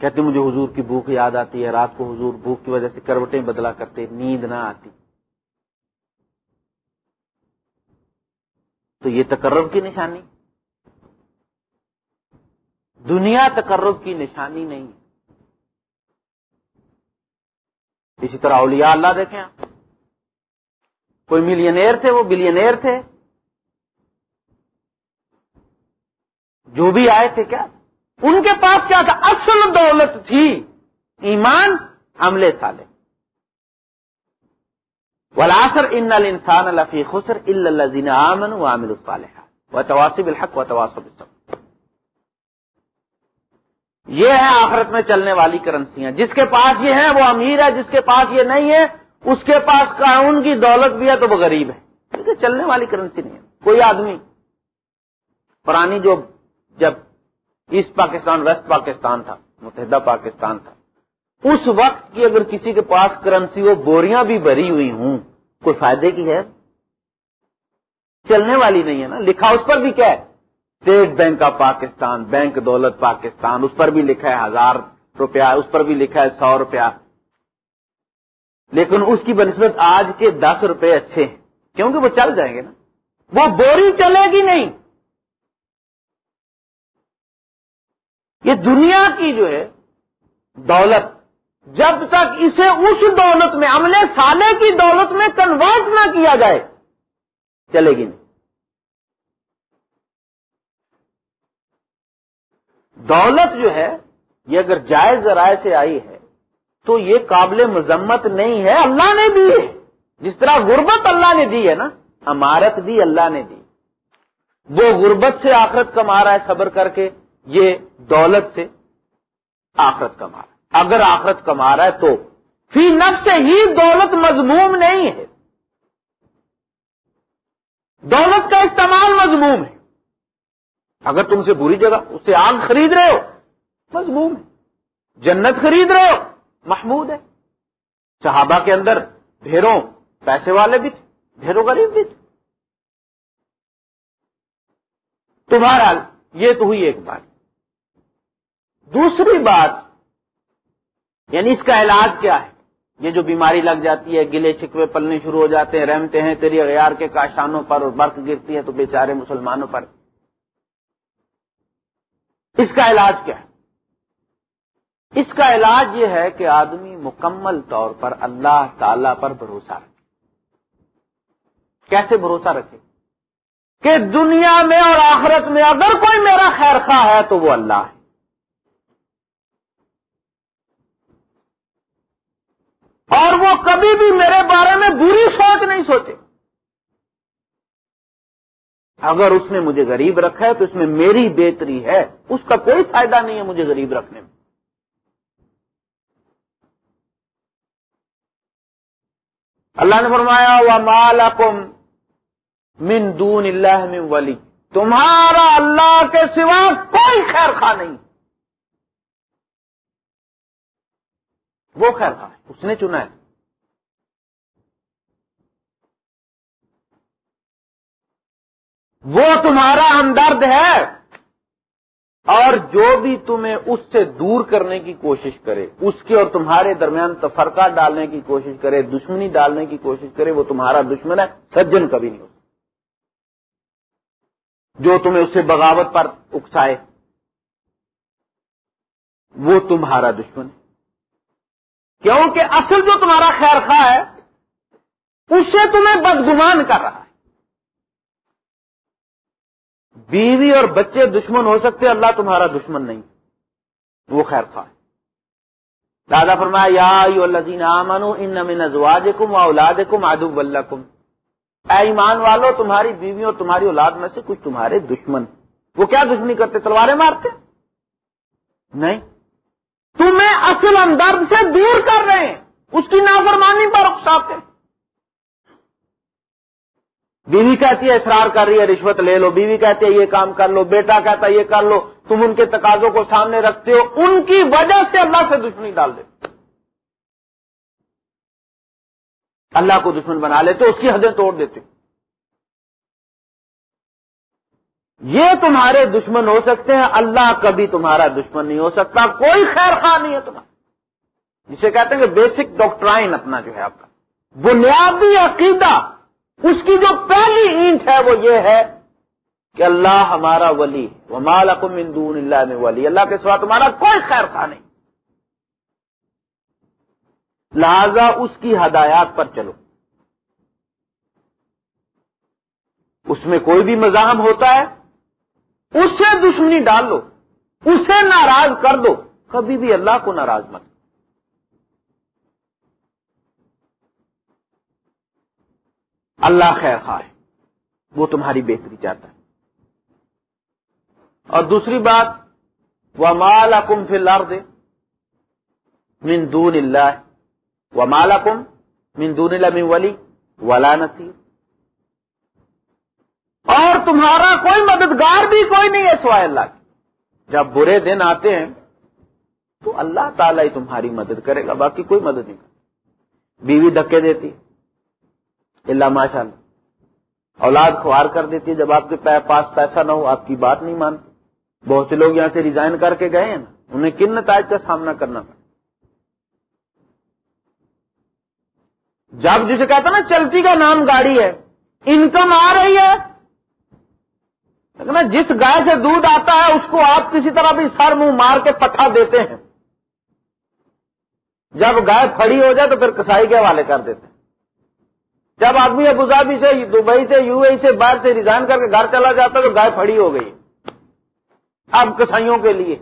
Speaker 1: کہتے مجھے حضور کی بھوک یاد آتی ہے، رات کو حضور بھوک کی وجہ سے کروٹیں بدلا کرتے، نیند نہ آتی۔ تو یہ تقرب کی نشانی؟ دنیا تقرب کی نشانی نہیں۔ اسی طرح اولیاء اللہ دیکھیں کوئی ملینئر تھے وہ بلینئر تھے۔ جو بھی آئے تھے کیا؟ ان کے پاس کیا تھا؟ اصل دولت تھی۔ ایمان عملے سالے ولاسر ان انسان الفی خسر الزین امن و عامر الصالح و تواسب الحق و تواسب یہ ہے آخرت میں چلنے والی کرنسیاں۔ جس کے پاس یہ ہیں وہ امیر ہے، جس کے پاس یہ نہیں ہے، اس کے پاس قانون کی دولت بھی ہے تو وہ غریب ہے۔ چلنے والی کرنسی نہیں ہے، کوئی آدمی۔ پرانی جو جب ایسٹ پاکستان، ویسٹ پاکستان تھا، متحدہ پاکستان تھا، اس وقت کی اگر کسی کے پاس کرنسی وہ بوریاں بھی بھری ہوئی ہوں، کوئی فائدے کی ہے؟ چلنے والی نہیں ہے نا۔ لکھا اس پر بھی کیا ہے؟ State Bank of Pakistan bank دولت پاکستان اس پر بھی لکھا ہے ہزار روپیہ، اس پر بھی لکھا ہے سو روپیہ۔ لیکن اس کی بنسبت آج کے دس روپے اچھے ہیں۔ کیونکہ وہ چل جائیں گے نا۔ وہ بوری چلے گی نہیں۔ یہ دنیا کی جو ہے دولت، جب تک اسے اس دولت میں، عملے سالے کی دولت میں کنورٹ نہ کیا جائے، چلے گی نہیں۔ دولت جو ہے، یہ اگر جائز ذرائع سے آئی ہے، تو یہ قابل مذمت نہیں ہے، اللہ نے دی ہے۔ جس طرح غربت اللہ نے دی ہے نا، امارت دی اللہ نے دی۔ وہ غربت سے آخرت کما رہا ہے صبر کر کے، یہ دولت سے آخرت کما رہا ہے۔ اگر آخرت کما رہا ہے تو فی نفس ہی دولت مضموم نہیں ہے۔ دولت کا استعمال مضموم ہے۔ اگر تم سے بری جگہ اس سے آگ خرید رہے ہو مضموم ہے۔ جنت خرید رہے ہو، محمود ہے۔ صحابہ کے اندر ڈھیروں پیسے والے بھی تھے ڈھیروں غریب بھی تھے۔ تمہارا، یہ تو ہوئی ایک بات۔ دوسری بات یعنی اس کا علاج کیا ہے؟ یہ جو بیماری لگ جاتی ہے، گلے چکوے پلنے شروع ہو جاتے ہیں رحمتے ہیں، تیری غیار کے کاشانوں پر اور برف گرتی ہے تو بیچارے مسلمانوں پر۔ اس کا علاج کیا ہے؟ اس کا علاج یہ ہے کہ آدمی مکمل طور پر اللہ تعالی پر بھروسہ رکھے۔ کیسے بھروسہ رکھے؟ کہ دنیا میں اور آخرت میں اگر کوئی میرا خیر خواہ ہے تو وہ اللہ ہے۔ اور وہ کبھی بھی میرے بارے میں بری سوچ نہیں سوچے۔ اگر اس نے مجھے غریب رکھا ہے تو اس میں میری بہتری ہے، اس کا کوئی فائدہ نہیں ہے مجھے غریب رکھنے میں۔ اللہ نے فرمایا ہوا من دون اللہ من ولی تمہارا اللہ کے سوا کوئی خیر خواہ نہیں۔ وہ خیر خواہ اس نے چنا ہے۔ وہ تمہارا ہمدرد ہے اور جو بھی تمہیں اس سے دور کرنے کی کوشش کرے، اس کے اور تمہارے درمیان تفرقہ ڈالنے کی کوشش کرے، دشمنی ڈالنے کی کوشش کرے، وہ تمہارا دشمن ہے، سجن کبھی نہیں ہو جو تمہیں اس سے بغاوت پر اکسائے، وہ تمہارا دشمن ہے۔ کیونکہ اصل جو تمہارا خیر خواہ ہے اس سے تمہیں بدگمان کر رہا ہے۔ بیوی اور بچے دشمن ہو سکتے، اللہ تمہارا دشمن نہیں۔ وہ خیر خواہ دادا فرمایا، یا الذین آمنوا، ان من ازواجکم و اولادکم عدو لکم۔ اے ایمان والو، تمہاری بیوی اور تمہاری اولاد میں سے کچھ تمہارے دشمن۔ وہ کیا دشمنی کرتے، تلواریں مارتے؟ نہیں۔ تمہیں اصل اندر سے دور کر رہے ہیں۔ اس کی نافرمانی پر اکساتے ہیں بیوی کہتی ہے اصرار کر رہی ہے، رشوت لے لو۔ بیوی کہتی ہے یہ کام کر لو، بیٹا کہتا ہے یہ کر لو۔ تم ان کے تقاضوں کو سامنے رکھتے ہو، ان کی وجہ سے اللہ سے دشمنی ڈال دیتے اللہ کو دشمن بنا لیتے، اس کی حدیں توڑ دیتے۔ یہ تمہارے دشمن ہو سکتے ہیں، اللہ کبھی تمہارا دشمن نہیں ہو سکتا، کوئی خیر خواہ نہیں ہے تمہارا۔ جسے کہتے ہیں کہ بیسک ڈاکٹرائن اپنا جو ہے آپ کا۔ بنیادی عقیدہ اس کی جو پہلی اینٹ ہے وہ یہ ہے کہ اللہ ہمارا ولی وہ مالکم دون اللہ میں ولی۔ اللہ کے سوا تمہارا کوئی خیر خواہ نہیں۔ لہذا اس کی ہدایات پر چلو۔ اس میں کوئی بھی مزاحم ہوتا ہے اس سے دشمنی ڈال لو، اسے ناراض کر دو۔ کبھی بھی اللہ کو ناراض مت۔ اللہ خیر خواہ وہ تمہاری بہتری چاہتا ہے۔ اور دوسری بات وہ مالا کم فی الارض من دون اللہ وہ مالا کم من دون اللہ من ولی ولا نصیر اور تمہارا کوئی مددگار بھی کوئی نہیں ہے سوائے اللہ کی جب برے دن آتے ہیں، تو اللہ تعالیٰ ہی تمہاری مدد کرے گا، باقی کوئی مدد نہیں بیوی دھکے دیتی اللہ ماشاء اللہ۔ اولاد خوار کر دیتی ہے جب آپ کے پاس پیسہ نہ ہو، آپ کی بات نہیں مانتے۔ بہت سے لوگ یہاں سے ریزائن کر کے گئے ہیں نا۔ انہیں کن نتائج کا سامنا کرنا پڑا؟ جب جسے کہتا نا، چلتی کا نام گاڑی ہے انکم آ رہی ہے۔ لیکن جس گائے سے دودھ آتا ہے، اس کو آپ کسی طرح بھی سر منہ مار کے پٹھا دیتے ہیں۔ جب گائے پھڑی ہو جائے تو پھر کسائی کے حوالے کر دیتے ہیں۔ جب آدمی ابوظہبی سے، دبئی سے، یو اے سے، باہر سے ریزائن کر کے گھر چلا جاتا تو گائے پھڑی ہو گئی۔ اب کسائیوں کے لیے۔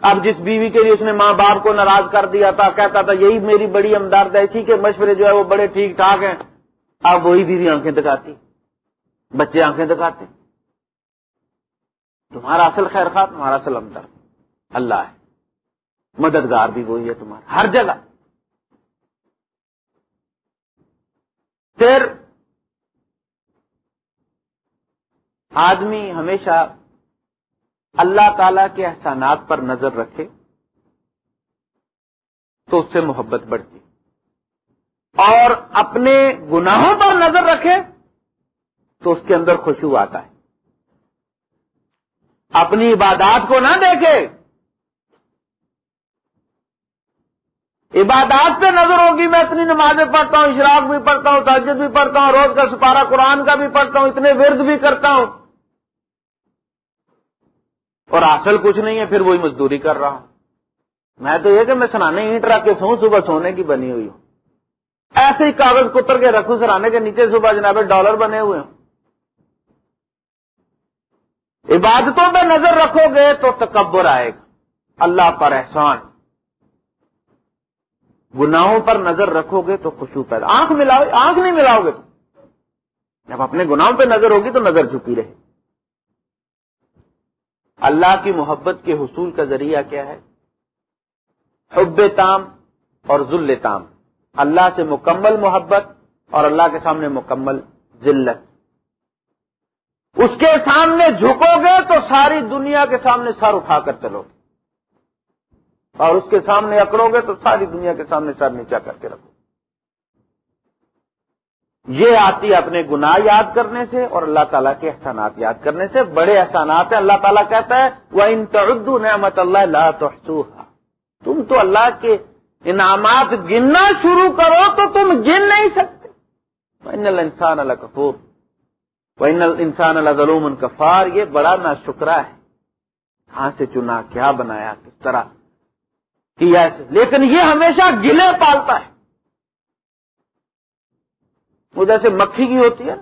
Speaker 1: اب جس بیوی کے لیے اس نے ماں باپ کو ناراض کر دیا تھا، کہتا تھا، یہی میری بڑی امداد ہے، اسی کے مشورے جو ہے وہ بڑے ٹھیک ٹھاک ہیں۔ اب وہی بیوی آنکھیں دکھاتی۔ بچے آنکھیں دکھاتے تمہارا اصل خیر خواہ، تمہارا اصل امداد اللہ ہے۔ مددگار بھی وہی ہے تمہارا۔ ہر جگہ۔ پھر آدمی ہمیشہ اللہ تعالی کے احسانات پر نظر رکھے تو اس سے محبت بڑھتی اور اپنے گناہوں پر نظر رکھے تو اس کے اندر خوشبو آتا ہے۔ اپنی عبادات کو نہ دیکھے عبادات پہ نظر ہوگی، میں اتنی نمازیں پڑھتا ہوں، اشراق بھی پڑھتا ہوں تاجد بھی پڑھتا ہوں، روز کا سپارہ قرآن کا بھی پڑھتا ہوں، اتنے ورد بھی کرتا ہوں۔ اور اصل کچھ نہیں ہے، پھر وہی مزدوری کر رہا ہوں۔ میں تو یہ کہ میں سنانے اینٹ رکھ کے سو صبح سونے کی بنی ہوئی ہوں۔ ایسے ہی کاغذ کتر کے رکھوں، سرانے کے نیچے صبح جناب ڈالر بنے ہوئے ہوں۔ عبادتوں پہ نظر رکھو گے تو تکبر آئے گا۔ اللہ پر احسان۔ گناہوں پر نظر رکھو گے تو خوشبو پیدا آنکھ ملاؤ آنکھ نہیں ملاؤ گے جب اپنے گناہوں پہ نظر ہوگی تو نظر جھکی رہے۔ اللہ کی محبت کے حصول کا ذریعہ کیا ہے؟ حب تام اور ذل تام۔ اللہ سے مکمل محبت اور اللہ کے سامنے مکمل ذلت۔ اس کے سامنے جھکو گے تو ساری دنیا کے سامنے سر اٹھا کر چلو گے۔ اور اس کے سامنے اکڑو گے تو ساری دنیا کے سامنے سر نیچا کر کے رکھو۔ یہ آتی اپنے گناہ یاد کرنے سے اور اللہ تعالیٰ کے احسانات یاد کرنے سے۔ بڑے احسانات ہیں، اللہ تعالیٰ کہتا ہے وہ ان تردو نعمت اللہ تم تو اللہ کے انعامات گننا شروع کرو تو تم گن نہیں سکتے۔ انسان اللہ کفور وہ انسان اللہ ظلم کفار۔ یہ بڑا نا شکرا ہے۔ کہاں سے چنا، کیا بنایا، کس طرح؟ کیا لیکن یہ ہمیشہ گلے پالتا ہے۔ وہ جیسے مکھی کی ہوتی ہے۔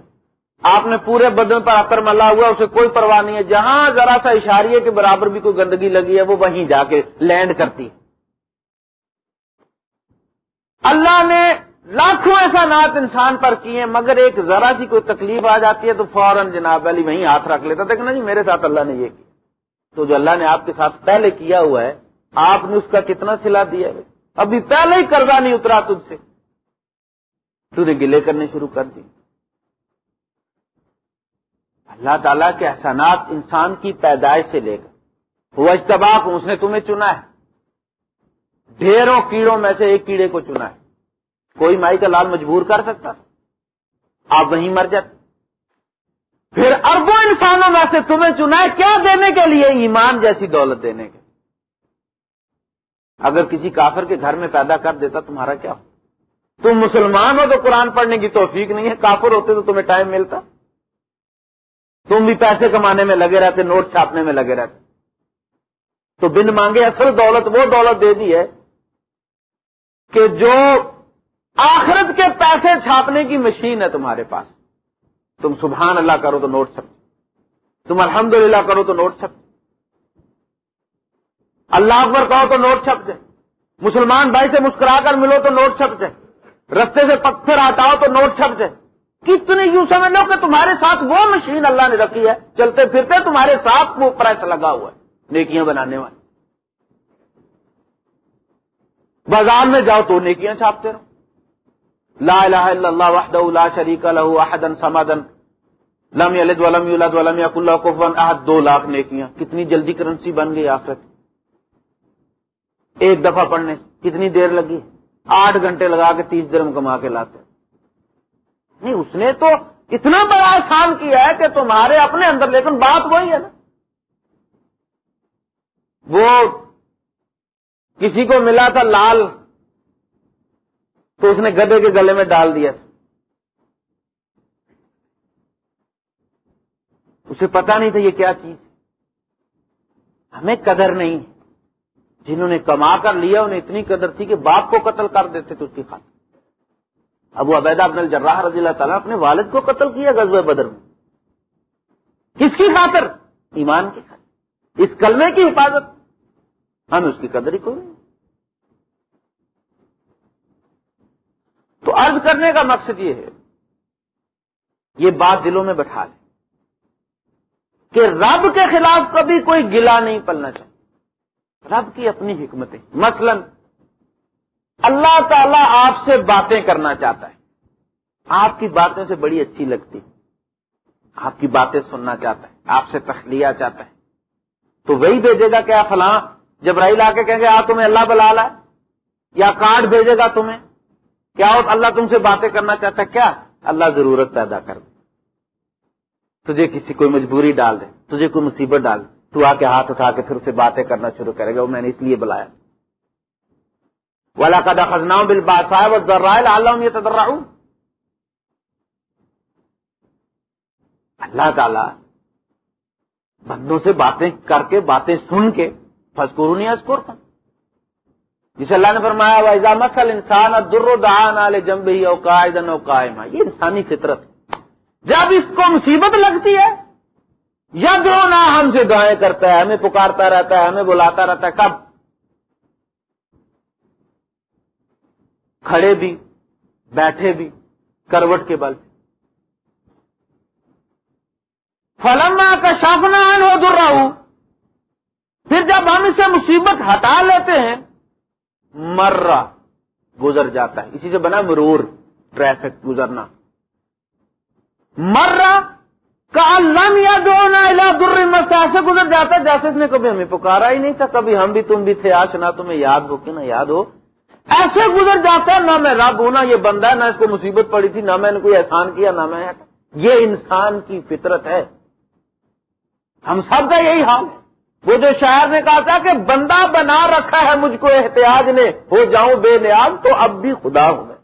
Speaker 1: آپ نے پورے بدن پر اکر ملا ہوا، اسے کوئی پرواہ نہیں ہے۔ جہاں ذرا سا اشاریے کے برابر بھی کوئی گندگی لگی ہے، وہ وہیں جا کے لینڈ کرتی ہے۔ اللہ نے لاکھوں ایسا نات انسان پر کیے مگر ایک ذرا سی کوئی تکلیف آ جاتی ہے تو فوراً جناب علی وہیں ہاتھ رکھ لیتا۔ دیکھنا جی میرے ساتھ اللہ نے یہ کیا۔ تو جو اللہ نے آپ کے ساتھ پہلے کیا ہوا ہے آپ نے اس کا کتنا سلا دیا ہے؟ ابھی پہلے ہی قرضہ نہیں اترا تجھ سے۔ تو نے گلے کرنے شروع کر دی۔ اللہ تعالیٰ کے احسانات انسان کی پیدائش سے لے کر۔ وہ اجتباق اس نے تمہیں چنا ہے۔ ڈھیروں کیڑوں میں سے ایک کیڑے کو چنا ہے۔ کوئی مائی کا لال مجبور کر سکتا آپ وہیں مر جاتے پھر اربوں انسانوں میں سے تمہیں چنا ہے کیا دینے کے لیے؟ ایمان جیسی دولت دینے کے اگر کسی کافر کے گھر میں پیدا کر دیتا تمہارا کیا ہو؟ تم مسلمان ہو تو قرآن پڑھنے کی توفیق نہیں ہے، کافر ہوتے تو تمہیں ٹائم ملتا۔ تم بھی پیسے کمانے میں لگے رہتے، نوٹ چھاپنے میں لگے رہتے۔ تو بن مانگے، اصل دولت وہ دولت دے دی ہے کہ جو آخرت کے پیسے چھاپنے کی مشین ہے تمہارے پاس۔ تم سبحان اللہ کرو تو نوٹ چھپ۔ تم الحمدللہ کرو تو نوٹ چھپ۔ اللہ اکبر کہو تو نوٹ چھپ جائے۔ مسلمان بھائی سے مسکرا کر ملو تو نوٹ چھپ جائے۔ رستے سے پتھر ہٹاؤ تو نوٹ چھپ جائے۔ کتنے یوں سمجھ لو کہ تمہارے ساتھ وہ مشین اللہ نے رکھی ہے۔ چلتے پھرتے تمہارے ساتھ وہ پریس لگا ہوا ہے۔ نیکیاں بنانے والے۔ بازار میں جاؤ تو نیکیاں چھاپتے رہو۔ لا الہ الا اللہ وحدہ لا شریک لہو احدن سمدن لم یلد ولم یولد ولم یکن اللہ کفن۔ احد دو لاکھ نیکیاں۔ کتنی جلدی کرنسی بن گئی آخرت۔ ایک دفعہ پڑھنے کتنی دیر لگی؟ آٹھ گھنٹے لگا کے تیس درم کما کے لاتے۔ نہیں، اس نے تو اتنا بڑا آسان کیا ہے کہ تمہارے اپنے اندر، لیکن بات وہی ہے نا۔ وہ کسی کو ملا تھا لال، تو اس نے گدے کے گلے میں ڈال دیا اسے پتا نہیں تھا یہ کیا چیز ہمیں قدر نہیں جنہوں نے کما کر لیا، انہیں اتنی قدر تھی کہ باپ کو قتل کر دیتے تھے اس کی خاطر۔ ابو عبیدہ ابن الجراح رضی اللہ تعالیٰ اپنے والد کو قتل کیا غزوہ بدر میں۔ کس کی خاطر؟ ایمان کی خاطر۔ اس کلمے کی حفاظت۔ ہم اس کی قدر ہی کوئی نہیں۔ تو عرض کرنے کا مقصد یہ ہے، یہ بات دلوں میں بٹھا لیں کہ رب کے خلاف کبھی کوئی گلا نہیں پلنا چاہیے۔ رب کی اپنی حکمتیں۔ مثلا، اللہ تعالی آپ سے باتیں کرنا چاہتا ہے۔ آپ کی باتیں سے بڑی اچھی لگتی۔ آپ کی باتیں سننا چاہتا ہے۔ آپ سے تخلیہ چاہتا ہے۔ تو وہی بھیجے گا کیا فلاں جب رائی لا کے کہیں گے، آ، تمہیں اللہ بلا لا یا کارڈ بھیجے گا تمہیں۔ کیا اللہ تم سے باتیں کرنا چاہتا ہے؟ کیا؟ اللہ ضرورت پیدا کر دے۔ تجھے کسی کوئی مجبوری ڈال دے، تجھے کوئی مصیبت ڈال دے۔ تو آ کے ہاتھ اٹھا کے پھر اسے باتیں کرنا شروع کرے گا، وہ میں نے اس لیے بلایا۔ والا کا خزنا بل بات صاحب اور ذرائے اللہ یہ تدر اللہ تعالی بندوں سے باتیں کر کے، باتیں سن کے فسکور نہیں اسکور تھا جسے اللہ نے فرمایا ویزا مسل انسان در دان عال جمب ہی اوقائما یہ انسانی فطرت جب اس کو مصیبت لگتی ہے یا جو ہم سے دعائیں کرتا ہے، ہمیں پکارتا رہتا ہے، ہمیں بلاتا رہتا ہے، کب؟ کھڑے بھی، بیٹھے بھی، کروٹ کے بل فلما کا شافنا ہو در رہا ہوں پھر جب ہم اسے مصیبت ہٹا لیتے ہیں مرا گزر جاتا ہے۔ اسی سے بنا مرور، ٹریفک گزرنا۔ مرا کام یا دو در مسا سے گزر جاتا ہے، جیسے اس نے کبھی ہمیں پکارا ہی نہیں تھا، کبھی ہم بھی، تم بھی تھے، آج نہ تمہیں یاد ہو کہ نہ یاد ہو۔ ایسے گزر جاتا ہے، نہ میں رب ہوں، نہ یہ بندہ ہے، نہ اس کو مصیبت پڑی تھی، نہ میں نے کوئی احسان کیا، نہ میں یہ انسان کی فطرت ہے۔ ہم سب کا یہی حال ہے۔ وہ جو شاعر نے کہا تھا کہ بندہ بنا رکھا ہے مجھ کو احتیاج نے، ہو جاؤں بے نیاز تو اب بھی خدا ہوں میں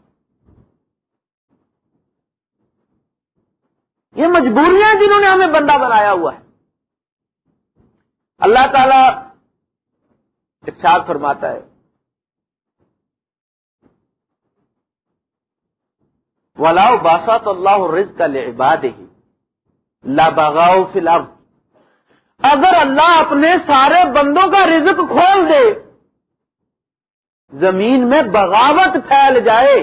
Speaker 1: یہ مجبوریاں جنہوں نے ہمیں بندہ بنایا ہوا ہے۔ اللہ تعالی ارشاد فرماتا ہے۔ ولاؤ باسا تو اللہ رزق کا لباد ہی لاباغاؤ فی اگر اللہ اپنے سارے بندوں کا رزق کھول دے، زمین میں بغاوت پھیل جائے۔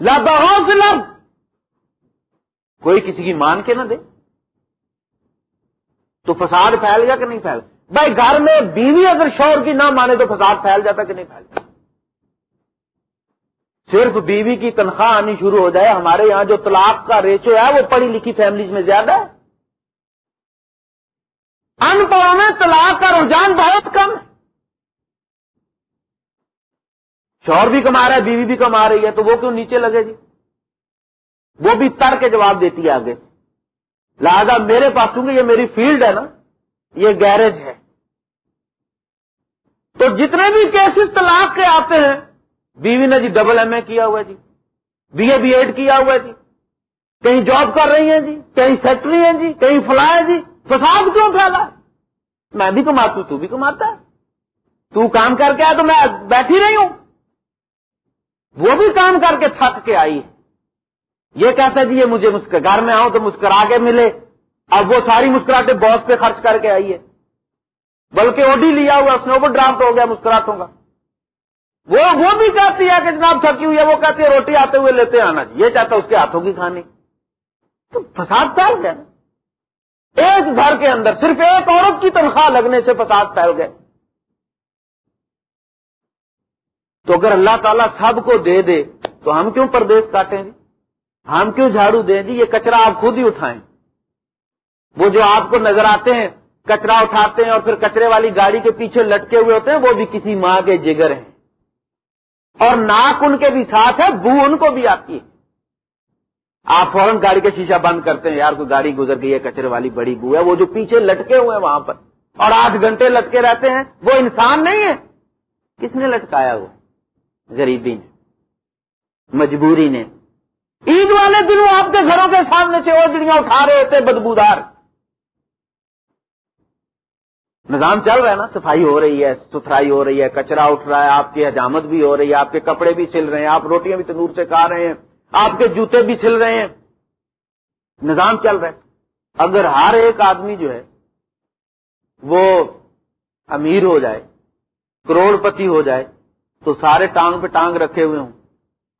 Speaker 1: لاباغاؤ فی کوئی کسی کی مان کے نہ دے۔ تو فساد پھیل گیا کہ نہیں پھیل؟ بھائی گھر میں بیوی اگر شور کی نہ مانے تو فساد پھیل جاتا کہ نہیں پھیل جاتا؟ صرف بیوی کی تنخواہ آنی شروع ہو جائے، ہمارے یہاں جو طلاق کا ریچو ہے، وہ پڑھی لکھی فیملیز میں زیادہ ہے۔ ان پڑھوں میں طلاق کا رجحان بہت کم ہے۔ شور بھی کما رہا ہے، بیوی بھی کما رہی ہے، تو وہ کیوں نیچے لگے جی؟ وہ بھی تر کے جواب دیتی ہے آگے۔ لہذا میرے پاس کیونکہ یہ میری فیلڈ ہے نا، یہ گیرج ہے۔ تو جتنے بھی کیسز طلاق کے آتے ہیں، بیوی نے جی ڈبل ایم اے کیا ہوا ہے جی بی اے بی ایڈ کیا ہوا ہے جی۔ کہیں جاب کر رہی ہیں جی کہیں سیکٹری ہیں جی کہیں فلاں جی۔ فساد کیوں پھیلا؟ میں بھی کماتا ہوں، تو بھی کماتا ہے۔ تو کام کر کے آیا تو میں بیٹھی رہی ہوں۔ وہ بھی کام کر کے تھک کے آئی ہے۔ یہ کہتا جی یہ مجھے گھر میں آؤں تو مسکرا کے ملے۔ اب وہ ساری مسکراہٹیں باس پہ خرچ کر کے آئی ہے۔ بلکہ اوڈی لیا ہوا، اس نے اوور ڈرافٹ ہو گیا مسکراہٹوں کا۔ وہ وہ بھی کہتی ہے کہ جناب تھکی ہوئی ہے، وہ کہتی ہے روٹی آتے ہوئے لیتے آنا جی۔ یہ چاہتا اس کے ہاتھوں کی کھانی۔ تو فساد پھیل گیا۔ ایک گھر کے اندر صرف ایک عورت کی تنخواہ لگنے سے فساد پھیل گئے تو اگر اللہ تعالیٰ سب کو دے دے، تو ہم کیوں پردیش کاٹیں جی ہم کیوں جھاڑو دیں جی؟ یہ کچرا آپ خود ہی اٹھائیں۔ وہ جو آپ کو نظر آتے ہیں، کچرا اٹھاتے ہیں اور پھر کچرے والی گاڑی کے پیچھے لٹکے ہوئے ہوتے ہیں، وہ بھی کسی ماں کے جگر ہیں۔ اور ناک ان کے بھی ساتھ ہے، بو ان کو بھی آتی ہے آپ فوراً گاڑی کا شیشہ بند کرتے ہیں، یار کوئی گاڑی گزر گئی ہے، کچرے والی بڑی بو ہے، وہ جو پیچھے لٹکے ہوئے ہیں وہاں پر۔ اور آٹھ گھنٹے لٹکے رہتے ہیں، وہ انسان نہیں ہے۔ کس نے لٹکایا وہ؟ غریبی نے، مجبوری نے۔ عید والے دن وہ آپ کے گھروں کے سامنے سے اوجڑیاں اٹھا رہے ہوتے بدبودار۔ نظام چل رہا ہے نا، صفائی ہو رہی ہے، ستھرائی ہو رہی ہے، کچرا اٹھ رہا ہے، آپ کی حجامت بھی ہو رہی ہے، آپ کے کپڑے بھی سل رہے ہیں، آپ روٹیاں بھی تندور سے کھا رہے ہیں، آپ کے جوتے بھی سل رہے ہیں۔ نظام چل رہا ہے۔ اگر ہر ایک آدمی جو ہے، وہ امیر ہو جائے کروڑ پتی ہو جائے، تو سارے ٹانگ پہ ٹانگ رکھے ہوئے ہوں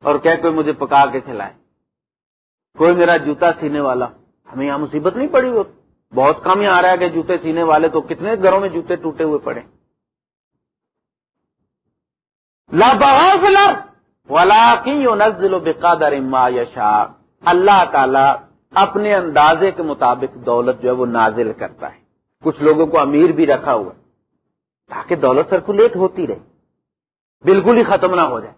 Speaker 1: اور کہ کوئی مجھے پکا کے کھلائے کوئی میرا جوتا سینے والا۔ ہمیں یہاں مصیبت نہیں پڑی وہ بہت کم یہاں آ رہا ہے کہ جوتے سینے والے تو کتنے گھروں میں جوتے ٹوٹے ہوئے پڑے۔ ولا کی نزل و بقادر اما یشا اللہ تعالی اپنے اندازے کے مطابق دولت جو ہے وہ نازل کرتا ہے۔ کچھ لوگوں کو امیر بھی رکھا ہوا تاکہ دولت سرکولیٹ ہوتی رہے۔ بالکل ہی ختم نہ ہو جائے۔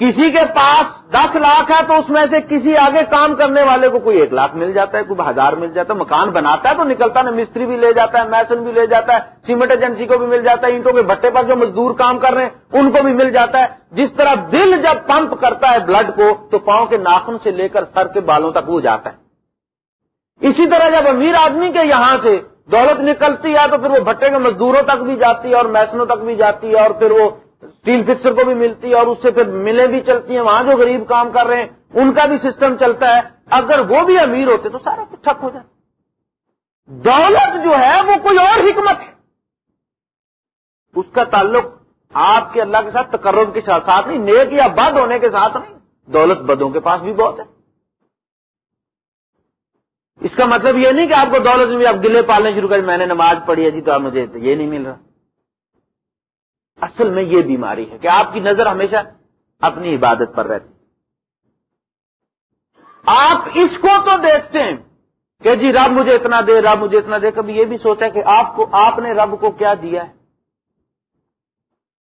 Speaker 1: کسی کے پاس دس لاکھ ہے تو اس میں سے کسی آگے کام کرنے والے کو کوئی ایک لاکھ مل جاتا ہے، کوئی ہزار مل جاتا ہے، مکان بناتا ہے تو نکلتا نا مستری بھی لے جاتا ہے، میسن بھی لے جاتا ہے، سیمنٹ ایجنسی کو بھی مل جاتا ہے، اینٹوں کے بٹے پر جو مزدور کام کر رہے ہیں، ان کو بھی مل جاتا ہے۔ جس طرح دل جب پمپ کرتا ہے بلڈ کو تو پاؤں کے ناخن سے لے کر سر کے بالوں تک وہ جاتا ہے۔ اسی طرح جب امیر آدمی کے یہاں سے دولت نکلتی ہے تو پھر وہ بھٹے کے مزدوروں تک بھی جاتی ہے اور میسنوں تک بھی جاتی ہے اور پھر وہ اسٹیل فکسر کو بھی ملتی ہے اور اس سے پھر ملیں بھی چلتی ہیں، وہاں جو غریب کام کر رہے ہیں، ان کا بھی سسٹم چلتا ہے۔ اگر وہ بھی امیر ہوتے تو سارا کچھ ٹھپ ہو جائے دولت جو ہے وہ کوئی اور حکمت ہے۔ اس کا تعلق آپ کے اللہ کے ساتھ تقرب کے ساتھ ساتھ نہیں، نیک یا بد ہونے کے ساتھ نہیں۔ دولت بدوں کے پاس بھی بہت ہے۔ اس کا مطلب یہ نہیں کہ آپ کو دولت میں آپ گلے پالنے شروع کریں میں نے نماز پڑھی ہے جی تو آپ مجھے یہ نہیں مل رہا۔ اصل میں یہ بیماری ہے کہ آپ کی نظر ہمیشہ اپنی عبادت پر رہتی آپ اس کو تو دیکھتے ہیں کہ جی رب مجھے اتنا دے، رب مجھے اتنا دے۔ کبھی یہ بھی سوچا کہ آپ کو، آپ نے رب کو کیا دیا ہے؟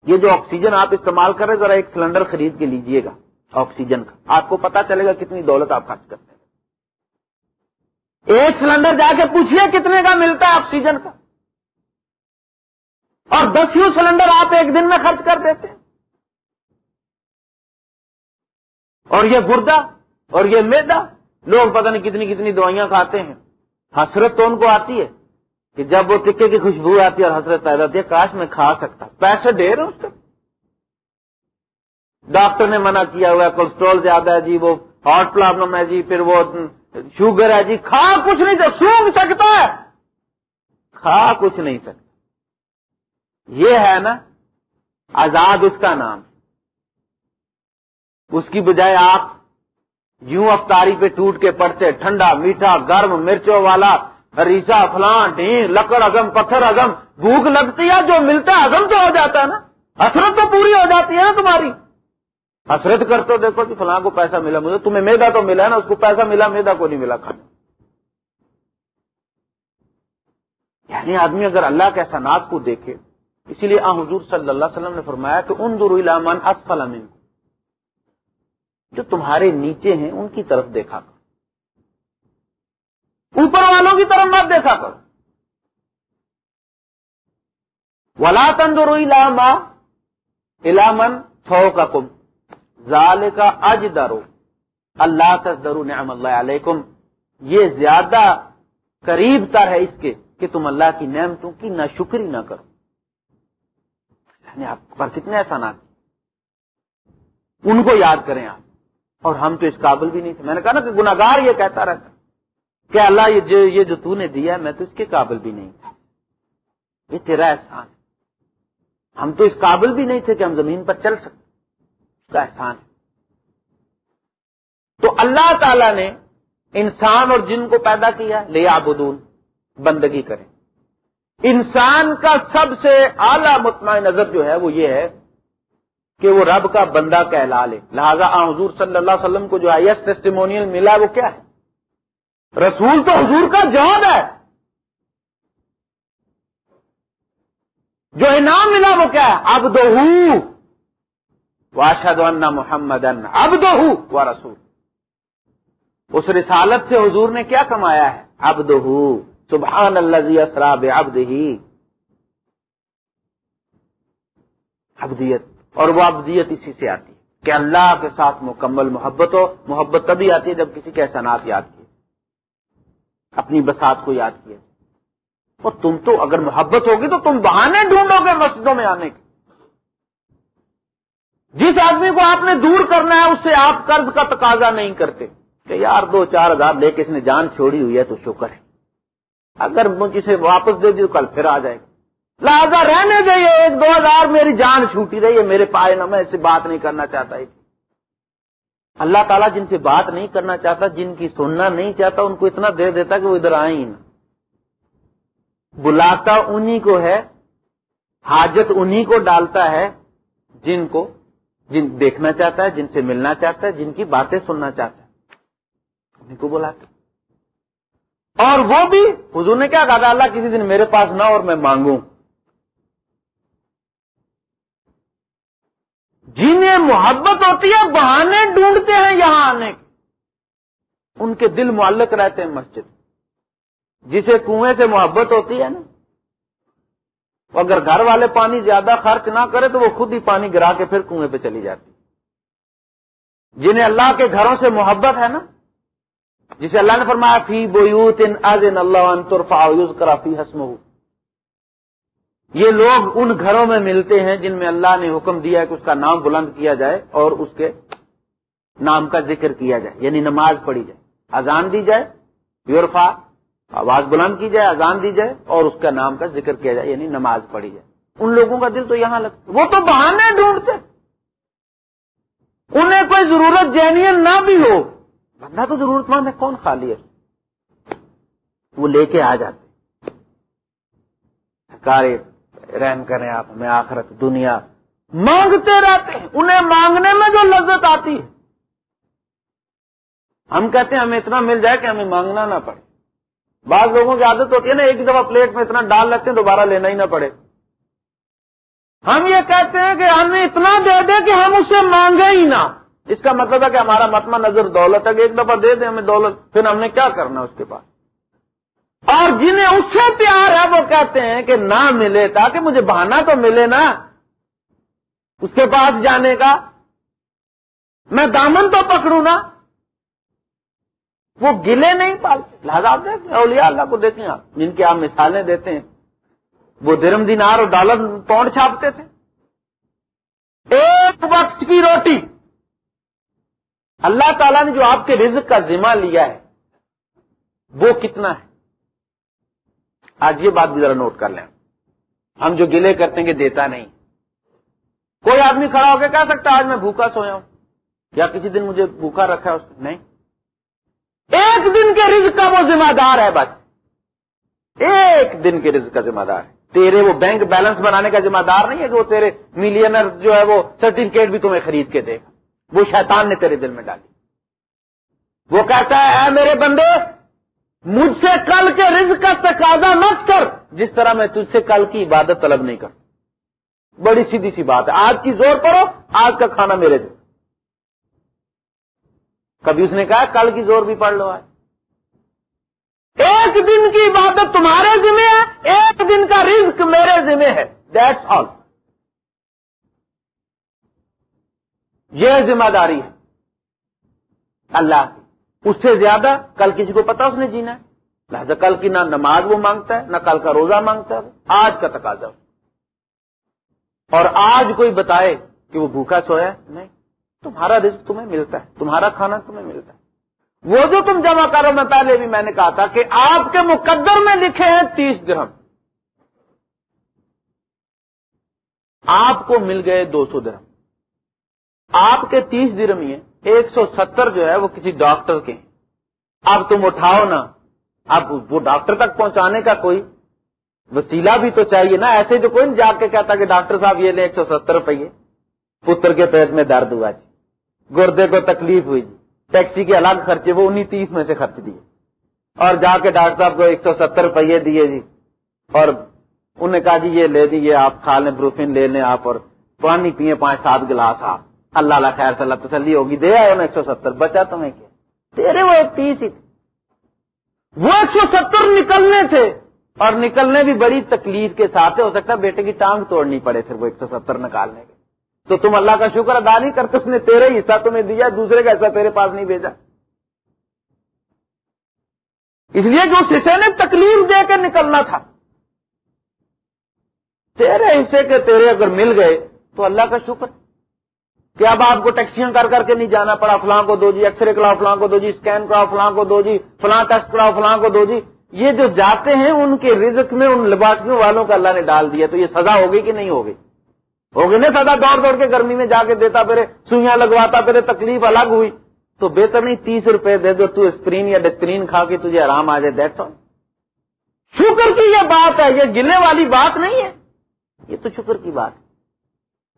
Speaker 1: یہ جو آکسیجن آپ استعمال کر رہے ذرا ایک سلنڈر خرید کے لیجیے گا آکسیجن کا۔ آپ کو پتا چلے گا کتنی دولت آپ خرچ کرتے ہیں۔ ایک سلنڈر جا کے پوچھئے کتنے کا ملتا ہے آکسیجن کا؟ اور دس یو سلنڈر آپ ایک دن میں خرچ کر دیتے ہیں۔ اور یہ گردا اور یہ میدا لوگ پتہ نہیں کتنی کتنی دوائیاں کھاتے ہیں۔ حسرت تو ان کو آتی ہے کہ جب وہ ٹکے کی خوشبو آتی ہے اور حسرت پیدا ہوتی ہے، کاش میں کھا سکتا۔ پیسے دے رہے اس ڈاکٹر نے منع کیا ہوا ہے کولیسٹرول زیادہ ہے جی وہ ہارٹ پرابلم ہے جی پھر وہ شوگر ہے جی۔ کھا کچھ نہیں سونگ سکتا ہے۔ کھا کچھ نہیں سکتا۔ یہ ہے نا آزاد اس کا نام۔ اس کی بجائے آپ یوں افطاری پہ ٹوٹ کے پڑتے ٹھنڈا، میٹھا، گرم، مرچوں والا ریسا فلاں ڈھین لکڑ اگم پتھر اگم بھوک لگتی ہے، جو ملتا ہے اگم تو ہو جاتا ہے نا، حسرت تو پوری ہو جاتی ہے نا تمہاری۔ حسرت کرتے دیکھو کہ فلاں کو پیسہ ملا، مجھے تمہیں میدا تو ملا ہے نا، اس کو پیسہ ملا میدا کو نہیں ملا کھانا یعنی آدمی اگر اللہ کے احسانات کو دیکھے اسی لیے آ حضور صلی اللہ علیہ وسلم نے فرمایا کہ ان دور اسفل امین جو تمہارے نیچے ہیں، ان کی طرف دیکھا کر۔ اوپر والوں کی طرف مت دیکھا کرو ولا تندر علاما علامن تھو کا کم ظال کا اج درو اللہ تصدر نعم اللہ علیکم یہ زیادہ قریب تر ہے اس کے کہ تم اللہ کی نعمتوں کی نہ شکری نہ کرو۔ یعنی آپ پر کتنے احسانات ان کو یاد کریں آپ۔ اور ہم تو اس قابل بھی نہیں تھے۔ میں نے کہا نا کہ گناگار یہ کہتا رہتا۔ کہ اللہ یہ جو یہ جو تو نے دیا میں تو اس کے قابل بھی نہیں تھا۔ یہ تیرا احسان ہے۔ ہم تو اس قابل بھی نہیں تھے کہ ہم زمین پر چل سکتے۔ اس کا احسان ہے۔ تو اللہ تعالی نے انسان اور جن کو پیدا کیا لے آبدون بندگی کریں۔ انسان کا سب سے اعلی مطمئن نظر جو ہے وہ یہ ہے کہ وہ رب کا بندہ کہلا لے۔ لہذا حضور صلی اللہ علیہ وسلم کو جو آئی ایس ٹیسٹیمونیل ملا وہ کیا ہے؟ رسول تو حضور کا جواب ہے۔ جو انعام ملا وہ کیا ہے؟ اب دو واشد محمد اب دو رسول۔ اس رسالت سے حضور نے کیا کمایا ہے؟ اب دو سبحان اللہ اسراب ابد ہی ابدیت اور وہ ابدیت اسی سے آتی ہے کہ اللہ کے ساتھ مکمل محبت ہو، محبت تبھی آتی ہے جب کسی کے احسانات یاد کیے۔ اپنی بسات کو یاد کیا اور تم تو اگر محبت ہوگی تو تم بہانے ڈھونڈو گے مسجدوں میں آنے کے۔ جس آدمی کو آپ نے دور کرنا ہے، اس سے آپ قرض کا تقاضا نہیں کرتے۔ کہ یار دو چار ہزار لے کے اس نے جان چھوڑی ہوئی ہے تو شکر ہے۔ اگر مجھے واپس دے دی کل پھر آ جائے گا۔ لہٰذا رہنے دے ایک دو ہزار میری جان چھوٹی رہی ہے، میرے پائے نہ، میں اس سے بات نہیں کرنا چاہتا اللہ تعالیٰ جن سے بات نہیں کرنا چاہتا، جن کی سننا نہیں چاہتا، ان کو اتنا دے دیتا کہ وہ ادھر آئے ہی نہ۔ بلاتا انہی کو ہے، حاجت انہی کو ڈالتا ہے، جن کو، جن دیکھنا چاہتا ہے، جن سے ملنا چاہتا ہے، جن کی باتیں سننا چاہتا ہے۔ انہیں کو بلاتا۔ اور وہ بھی حضور نے کیا کہا تھا؟ اللہ کسی دن میرے پاس نہ اور میں مانگوں۔ جنہیں محبت ہوتی ہے، بہانے ڈھونڈتے ہیں یہاں آنے کے ان کے دل معلق رہتے ہیں مسجد۔ جسے کنویں سے محبت ہوتی ہے نا۔ اگر گھر والے پانی زیادہ خرچ نہ کرے تو وہ خود ہی پانی گرا کے پھر کنویں پہ چلی جاتی۔ جنہیں اللہ کے گھروں سے محبت ہے نا۔ جسے اللہ نے فرمایا، فی بویوت ان اللہ کرا فی حسم یہ لوگ ان گھروں میں ملتے ہیں جن میں اللہ نے حکم دیا ہے کہ اس کا نام بلند کیا جائے اور اس کے نام کا ذکر کیا جائے یعنی نماز پڑھی جائے۔ اذان دی جائے یورفا آواز بلند کی جائے، اذان دی جائے اور اس کا نام کا ذکر کیا جائے یعنی نماز پڑھی جائے۔ ان لوگوں کا دل تو یہاں لگتا وہ تو بہانے ڈھونڈتے۔ انہیں کوئی ضرورت جینین نہ بھی ہو بندہ تو ضرورت مند ہے، کون خالی ہے؟ وہ لے کے آ جاتے سرکار رحم کریں آپ، ہمیں آخرت، دنیا۔ مانگتے رہتے ہیں۔ انہیں مانگنے میں جو لذت آتی ہے۔ ہم کہتے ہیں، ہمیں اتنا مل جائے کہ ہمیں مانگنا نہ پڑے۔ بعض لوگوں کی عادت ہوتی ہے نا، ایک دفعہ پلیٹ میں اتنا ڈال لیتے ہیں، دوبارہ لینا ہی نہ پڑے۔ ہم یہ کہتے ہیں کہ ہمیں اتنا دے دے کہ ہم اسے مانگے ہی نہ۔ اس کا مطلب ہے کہ ہمارا متما نظر دولت ہے کہ ایک دفعہ دے دیں ہمیں دولت، پھر ہم نے کیا کرنا اس کے پاس اور جنہیں اس سے پیار ہے وہ کہتے ہیں کہ نہ ملے، تاکہ مجھے بہانا تو ملے نا۔ اس کے پاس جانے کا، میں دامن تو پکڑوں نا۔ وہ گلے نہیں پالتے۔ لہٰذا آپ دیکھیں اولیاء اللہ کو دیکھیں آپ، جن کی آپ مثالیں دیتے ہیں۔ وہ درم دینار اور ڈالر پونڈ چھاپتے تھے۔ ایک وقت کی روٹی۔ اللہ تعالیٰ نے جو آپ کے رزق کا ذمہ لیا ہے، وہ کتنا ہے؟ آج یہ بات بھی ذرا نوٹ کر لیں۔ ہم جو گلے کرتے ہیں کہ دیتا نہیں۔ کوئی آدمی کھڑا ہو کے کہہ سکتا آج میں بھوکا سویا ہوں۔ یا کسی دن مجھے بھوکا رکھا ہے اس نے؟ نہیں۔ ایک دن کے رزق کا وہ ذمہ دار ہے بس۔ ایک دن کے رزق کا ذمہ دار ہے۔ تیرے وہ بینک بیلنس بنانے کا ذمہ دار نہیں ہے کہ وہ تیرے ملینر جو ہے وہ سرٹیفکیٹ بھی تمہیں خرید کے دے۔ گا وہ شیطان نے تیرے دل میں ڈالی۔ وہ کہتا ہے، اے میرے بندے، مجھ سے کل کے رزق کا تقاضا مت کر۔ جس طرح میں تجھ سے کل کی عبادت طلب نہیں کر بڑی سیدھی سی بات ہے۔ آج کی زور پڑو، آج کا کھانا میرے دل۔ کبھی اس نے کہا، کل کی زور بھی پڑھ لو آج۔ ایک دن کی عبادت تمہارے ذمہ ہے، ایک دن کا رزق میرے ذمہ ہے۔ دیٹس آل یہ ذمہ داری ہے۔ اللہ کی۔ اس سے زیادہ کل کسی کو پتا اس نے جینا ہے۔ لہٰذا کل کی نہ نماز وہ مانگتا ہے، نہ کل کا روزہ مانگتا ہے۔ آج کا تقاضا۔ اور آج کوئی بتائے کہ وہ بھوکا سویا نہیں۔ تمہارا رزق تمہیں ملتا ہے، تمہارا کھانا تمہیں ملتا ہے۔ وہ جو تم جمع کرو، میں پہلے بھی میں نے کہا تھا کہ آپ کے مقدر میں لکھے ہیں تیس درہم۔ آپ کو مل گئے دو سو درہم۔ آپ کے تیس درم یہ ایک سو ستر جو ہے وہ کسی ڈاکٹر کے اب تم اٹھاؤ نا۔ اب وہ ڈاکٹر تک پہنچانے کا کوئی وسیلہ بھی تو چاہیے نا۔ ایسے جو کوئی جا کے کہتا کہ ڈاکٹر صاحب یہ لے ایک سو ستر روپیے۔ پتر کے پیٹ میں درد ہوا جی۔ گردے کو تکلیف ہوئی جی۔ ٹیکسی کے الگ خرچے وہ انہیں تیس میں سے خرچ دیے۔ اور جا کے ڈاکٹر صاحب کو ایک سو ستر روپیے دیے جی۔ اور انہوں نے کہا جی یہ لے دیجیے آپ کھا لیں، بروفین لے لیں آپ اور پانی پیئے پانچ، سات گلاس آپ۔ اللہ اللہ خیر صلی اللہ تسلی ہوگی، دے آئے ایک سو ستر، بچا تمہیں کیا؟ تیرے وہ ایک تیس ہی تھے۔ وہ ایک سو ستر نکلنے تھے۔ اور نکلنے بھی بڑی تکلیف کے ساتھ ہو سکتا بیٹے کی ٹانگ توڑنی پڑے پھر وہ ایک سو ستر نکالنے کے۔ تو تم اللہ کا شکر ادا نہیں کرتے، اس نے تیرے حصہ تمہیں دیا، دوسرے کا حصہ تیرے پاس نہیں بھیجا۔ اس لیے جو حصے نے تکلیف دے کے نکلنا تھا۔ تیرے حصے کے تیرے اگر مل گئے تو اللہ کا شکر۔ کہ اب آپ کو ٹیکسیاں کر کر کے نہیں جانا پڑا، فلاں کو دو جی ایکس رے کراؤ، فلاں کو دو جی اسکین کراؤ، فلاں کو دو جی فلاں ٹیسٹ کراؤ، فلاں کو دو جی۔ یہ جو جاتے ہیں، ان کے رزق میں، ان لباسیوں والوں کا اللہ نے ڈال دیا۔ تو یہ سزا ہوگی کہ نہیں ہوگی؟ ہوگی نا سزا؟ دوڑ دوڑ کے گرمی میں جا کے دیتا پھر سوئیاں لگواتا پھر تکلیف الگ ہوئی۔ تو بہتر نہیں تیس روپے دے دو، تو اسکرین یا ڈسکرین کھا کے تجھے آرام آ جائے دیٹ شکر کی یہ بات ہے، یہ گلنے والی بات نہیں ہے۔ یہ تو شکر کی بات ہے۔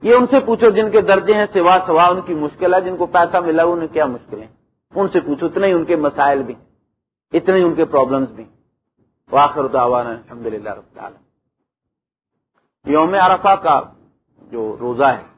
Speaker 1: یہ ان سے پوچھو جن کے درجے ہیں، سوا سوا ان کی مشکل ہے، جن کو پیسہ ملا انہیں کیا مشکل ہے؟ ان سے پوچھو، اتنے ہی ان کے مسائل بھی، اتنے ہی ان کے پرابلمس بھی۔ واخر دعوانا الحمد للہ رب العالم یوم عرفہ کا جو روزہ ہے